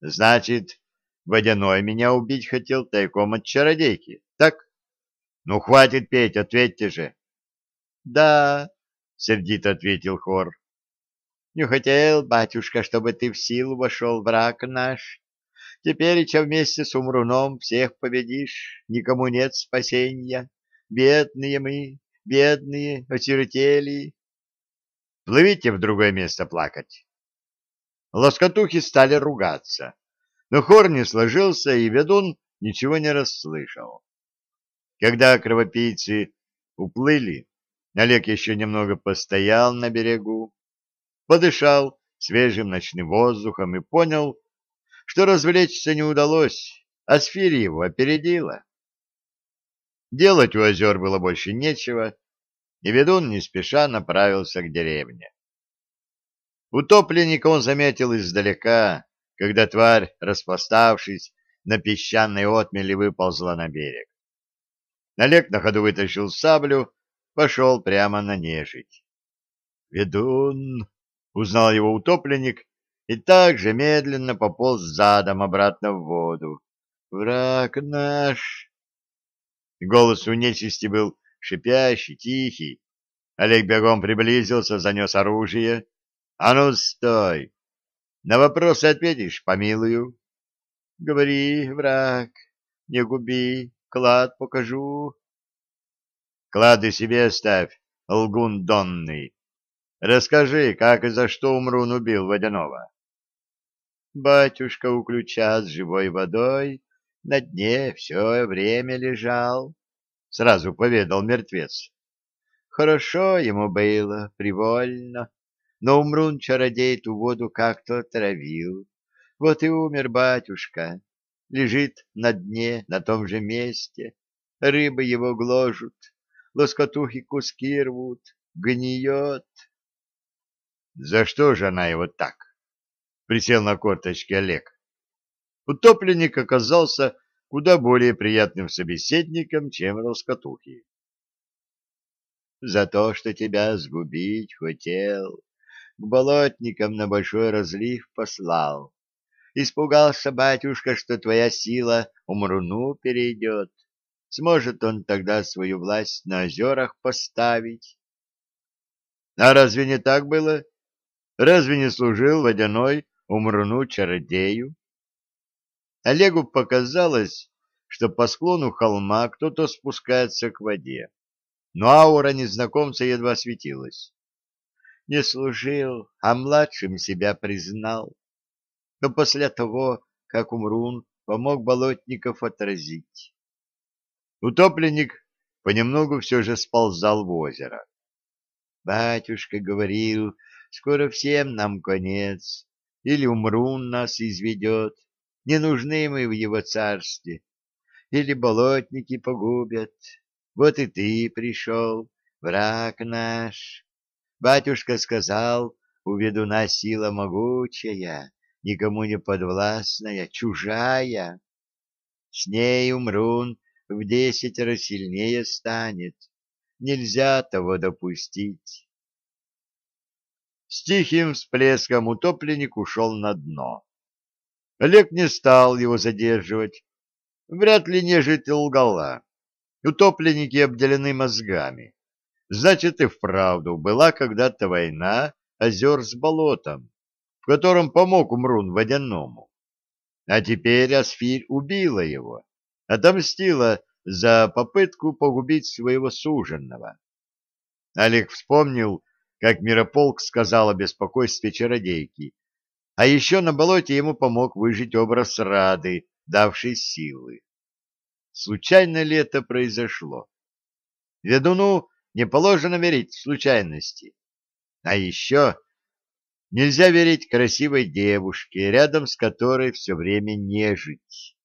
Значит, Водяной меня убить хотел тайком от чародейки, так? Ну, хватит петь, ответьте же. Да, сердито ответил хор. Не хотел, батюшка, чтобы ты в силу вошел, враг наш. Теперь, и вместе с Умруном всех победишь, никому нет спасения. Бедные мы, бедные, осиротели. Плывите в другое место плакать. Лоскотухи стали ругаться, но хор не сложился, и ведун ничего не расслышал. Когда кровопийцы уплыли, Олег еще немного постоял на берегу, подышал свежим ночным воздухом и понял, что развлечься не удалось, а сфере его опередила. Делать у озер было больше нечего, и ведун не спеша направился к деревне. Утопленника он заметил издалека, когда тварь, распластавшись на песчаной отмели, выползла на берег. Олег на ходу вытащил саблю, пошел прямо на нежить. «Ведун!» — узнал его утопленник и также медленно пополз задом обратно в воду. «Враг наш!» Голос у нечисти был шипящий, тихий. Олег бегом приблизился, занес оружие. «А ну, стой! На вопросы ответишь, помилую». «Говори, враг, не губи, клад покажу». «Клады себе оставь, лгун донный. Расскажи, как и за что Умрун убил Водянова». Батюшка у ключа с живой водой на дне все время лежал, — сразу поведал мертвец. Хорошо ему было, привольно, но умрун-чародей ту воду как-то травил. Вот и умер батюшка, лежит на дне, на том же месте. Рыбы его гложут, лоскотухи куски рвут, гниет. За что же она его так? присел на корточки Олег. Утопленник оказался куда более приятным собеседником, чем Роскотухи. «За то, что тебя сгубить хотел, к болотникам на большой разлив послал. Испугался батюшка, что твоя сила умруну перейдет. Сможет он тогда свою власть на озерах поставить?» «А разве не так было? Разве не служил водяной умруну чародею. Олегу показалось, что по склону холма кто-то спускается к воде, но аура незнакомца едва светилась. Не служил, а младшим себя признал. Но после того, как Умрун помог болотников отразить. Утопленник понемногу все же сползал в озеро. Батюшка говорил, скоро всем нам конец, или умрун нас изведет, не нужны мы в его царстве, или болотники погубят. Вот и ты пришел, враг наш. Батюшка сказал, у ведуна сила могучая, никому не подвластная, чужая. С ней умрун в десятеро сильнее станет. Нельзя того допустить. С тихим всплеском утопленник ушел на дно. Олег не стал его задерживать. Вряд ли нежить лгала. Утопленники обделены мозгами. Значит, и вправду была когда-то война озер с болотом, в котором помог Умрун водяному. А теперь Асфирь убила его, отомстила за попытку погубить своего суженного. Олег вспомнил, как Мирополк сказал о беспокойстве чародейки, а еще на болоте ему помог выжить образ Рады, давший силы. Случайно ли это произошло? Ведуну не положено верить в случайности. А еще нельзя верить красивой девушке, рядом с которой все время не жить.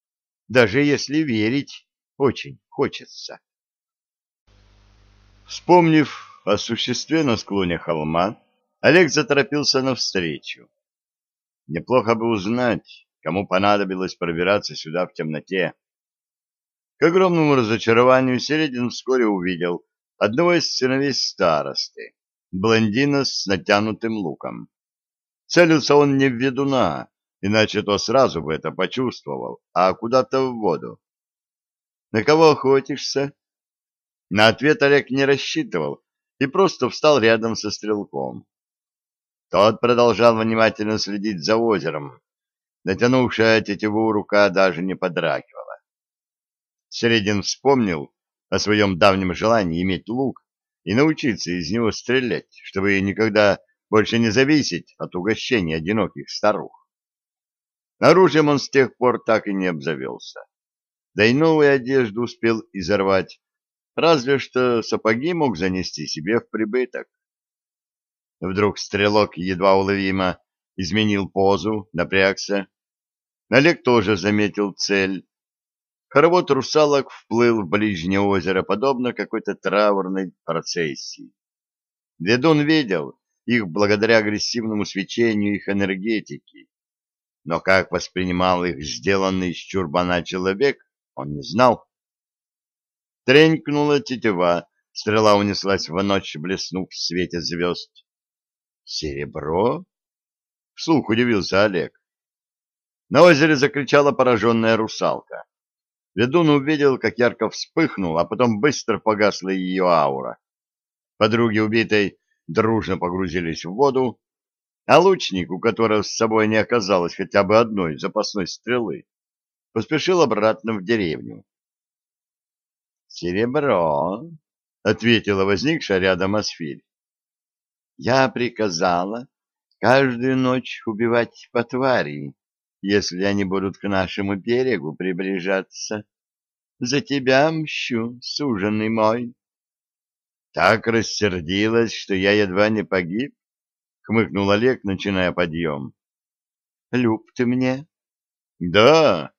Даже если верить очень хочется. Вспомнив о существе на склоне холма, Олег заторопился навстречу. Неплохо бы узнать, кому понадобилось пробираться сюда в темноте. К огромному разочарованию Середин вскоре увидел одного из сыновей старосты, блондина с натянутым луком. Целился он не в ведуна, иначе то сразу бы это почувствовал, а куда-то в воду. На кого охотишься? На ответ Олег не рассчитывал и просто встал рядом со стрелком. Тот продолжал внимательно следить за озером. Натянувшая тетиву рука даже не подрагивала. Середин вспомнил о своем давнем желании иметь лук и научиться из него стрелять, чтобы никогда больше не зависеть от угощения одиноких старух. Оружием он с тех пор так и не обзавелся да и новую одежду успел изорвать, разве что сапоги мог занести себе в прибыток. Вдруг стрелок едва уловимо изменил позу, напрягся. Олег тоже заметил цель. Хоровод русалок вплыл в ближнее озеро, подобно какой-то траурной процессии. Ведун видел их благодаря агрессивному свечению их энергетики, но как воспринимал их сделанный из чурбана человек, он не знал. Тренькнула тетива, стрела унеслась в ночь, блеснув в свете звезд. «Серебро?» — вслух удивился Олег. На озере закричала пораженная русалка. Ведун увидел, как ярко вспыхнул, а потом быстро погасла ее аура. Подруги убитой дружно погрузились в воду, а лучник, у которого с собой не оказалось хотя бы одной запасной стрелы, поспешил обратно в деревню. «Серебро», — ответила возникшая рядом Асфирь. «Я приказала каждую ночь убивать по твари, если они будут к нашему берегу приближаться. За тебя мщу, суженый мой». «Так рассердилась, что я едва не погиб?» — хмыкнул Олег, начиная подъем. «Люб ты мне?» «Да,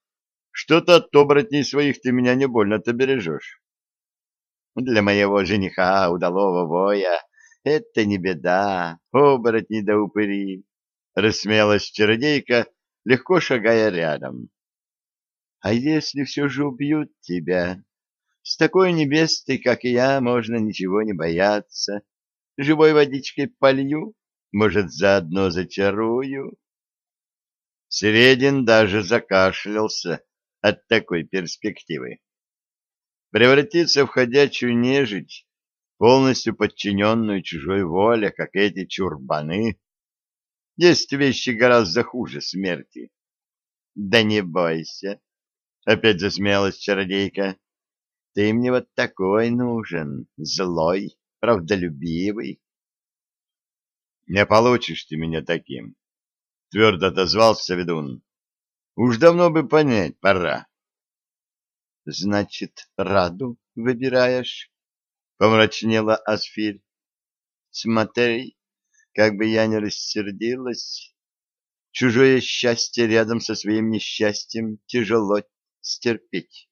что-то от оборотней своих ты меня не больно-то бережешь. Для моего жениха удалого воя это не беда, оборотни да упыри, — рассмеялась чародейка, легко шагая рядом. А если все же убьют тебя? С такой небестой, как и я, можно ничего не бояться. Живой водичкой полью, может, заодно зачарую. Средин даже закашлялся от такой перспективы. Превратиться в ходячую нежить, полностью подчиненную чужой воле, как эти чурбаны, есть вещи гораздо хуже смерти. — Да не бойся, — опять засмеялась чародейка. — Ты мне вот такой нужен, злой, правдолюбивый. — Не получишь ты меня таким, — твердо отозвался ведун. Уж давно бы понять пора. — Значит, Раду выбираешь? — помрачнела Асфирь. смотри, как бы я не рассердилась. Чужое счастье рядом со своим несчастьем тяжело стерпеть.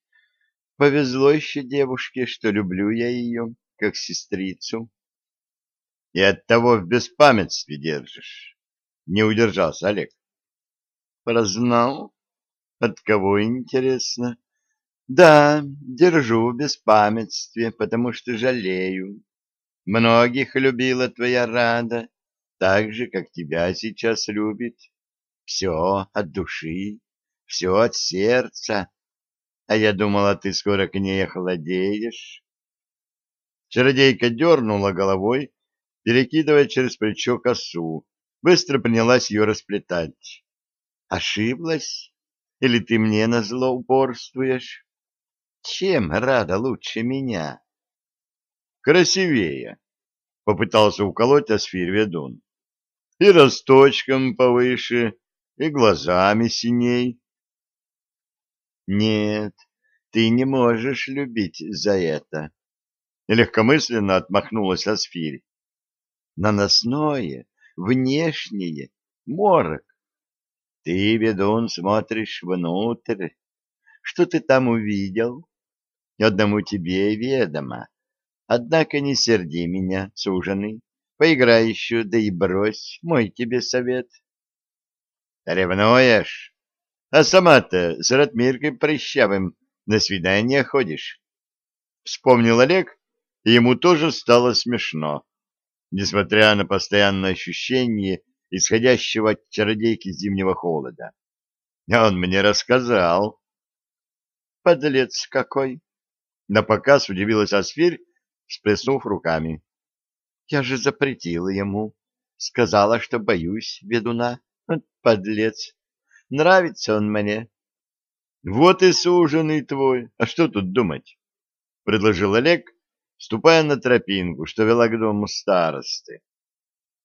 Повезло еще девушке, что люблю я ее, как сестрицу. И оттого в беспамятстве держишь. Не удержался Олег. Прознал? От кого, интересно? Да, держу в беспамятстве, потому что жалею. Многих любила твоя Рада, так же, как тебя сейчас любит. Все от души, все от сердца. А я думала, ты скоро к ней охладеешь. Чародейка дернула головой, перекидывая через плечо косу, быстро принялась ее расплетать. Ошиблась? Или ты мне назло упорствуешь? Чем рада лучше меня? Красивее, попытался уколоть Асфир ведун. И росточком повыше, и глазами синей. Нет, ты не можешь любить за это. Легкомысленно отмахнулась Асфирь. Наносное, внешнее, морок. Ты, ведун, смотришь внутрь. Что ты там увидел? Одному тебе ведомо. Однако не серди меня, суженый. Поиграй еще, да и брось, мой тебе совет. Ревнуешь? А сама-то с Ратмиркой Прыщавым на свидание ходишь. Вспомнил Олег, и ему тоже стало смешно, несмотря на постоянное ощущение исходящего от чародейки зимнего холода. Он мне рассказал. Подлец какой! На показ удивилась Асфирь, всплеснув руками. Я же запретила ему. Сказала, что боюсь ведуна. Подлец. Нравится он мне. Вот и суженый твой. А что тут думать? Предложил Олег, ступая на тропинку, что вела к дому старосты.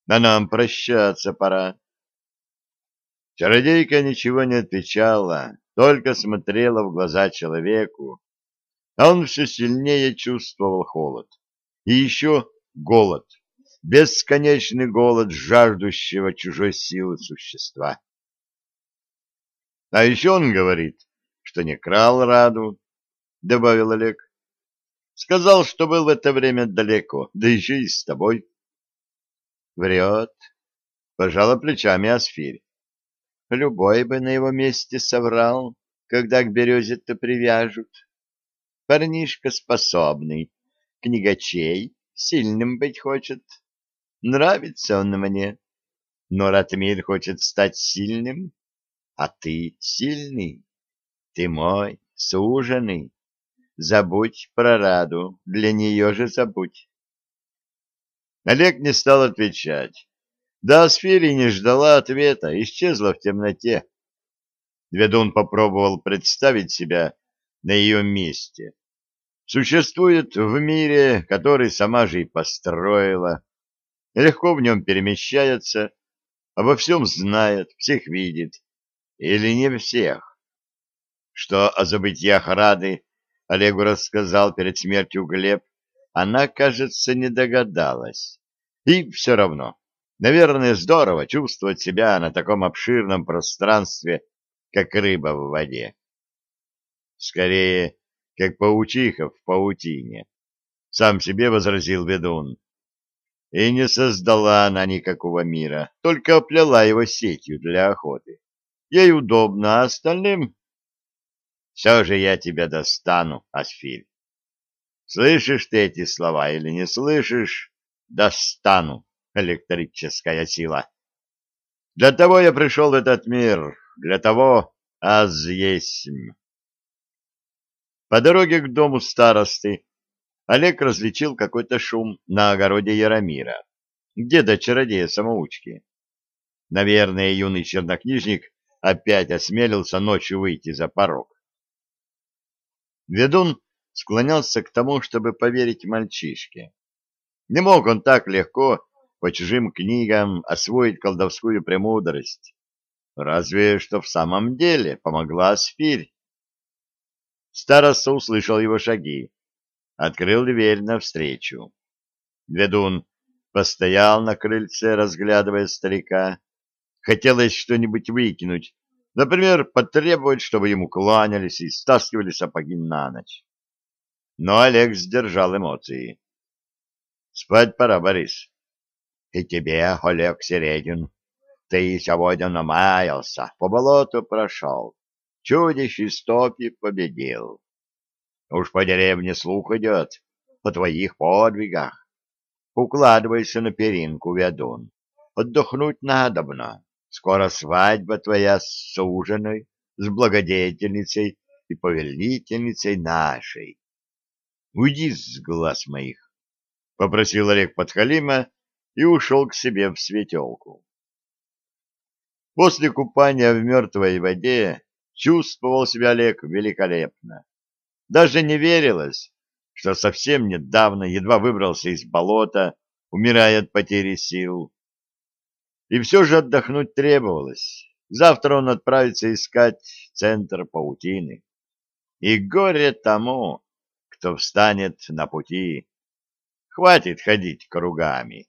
А нам прощаться пора. Чародейка ничего не отвечала, только смотрела в глаза человеку, а он все сильнее чувствовал холод. И еще голод, бесконечный голод жаждущего чужой силы существа. А еще он говорит, что не крал Раду, — добавил Олег. Сказал, что был в это время далеко, да еще и с тобой. Врет, — пожала плечами Асфирь. Любой бы на его месте соврал, когда к березе-то привяжут. Парнишка способный, книгачей, сильным быть хочет. Нравится он мне, но Ратмир хочет стать сильным, а ты сильный. Ты мой, суженый. Забудь про Раду, для нее же забудь. Олег не стал отвечать. Да Асфири не ждала ответа, исчезла в темноте. Ведун попробовал представить себя на ее месте. Существует в мире, который сама же и построила, легко в нем перемещается, обо всем знает, всех видит, или не всех. Что о забытиях Рады Олегу рассказал перед смертью Глеб, она, кажется, не догадалась. И все равно, наверное, здорово чувствовать себя на таком обширном пространстве, как рыба в воде. Скорее, как паучиха в паутине. Сам себе возразил ведун. И не создала она никакого мира, только оплела его сетью для охоты. Ей удобно, а остальным... Все же я тебя достану, Асфиль. Слышишь ты эти слова или не слышишь? Достану, электрическая сила. Для того я пришел в этот мир, для того аз есмь. По дороге к дому старосты Олег различил какой-то шум на огороде Яромира, деда чародея-самоучки. Наверное, юный чернокнижник опять осмелился ночью выйти за порог. Ведун склонялся к тому, чтобы поверить мальчишке. Не мог он так легко по чужим книгам освоить колдовскую премудрость. Разве что в самом деле помогла Сфирь. Староста услышал его шаги. Открыл дверь навстречу. Ведун Постоял на крыльце, разглядывая старика. Хотелось что-нибудь выкинуть, например, потребовать, чтобы ему кланялись и стаскивали сапоги на ночь. Но Олег сдержал эмоции. Спать пора, Борис. И тебе, Олег Середин. Ты сегодня намаялся, по болоту прошел, чудищ и стопи победил. Уж по деревне слух идет о твоих подвигах. Укладывайся на перинку, ведун. Отдохнуть надобно. Скоро свадьба твоя с суженой, с благодетельницей и повелительницей нашей. Уйди с глаз моих, — попросил Олег Подхалима и ушел к себе в светелку. После купания в мертвой воде чувствовал себя Олег великолепно. Даже не верилось, что совсем недавно едва выбрался из болота, умирая от потери сил. И все же отдохнуть требовалось. Завтра он отправится искать центр паутины. И горе тому, кто встанет на пути. Хватит ходить кругами.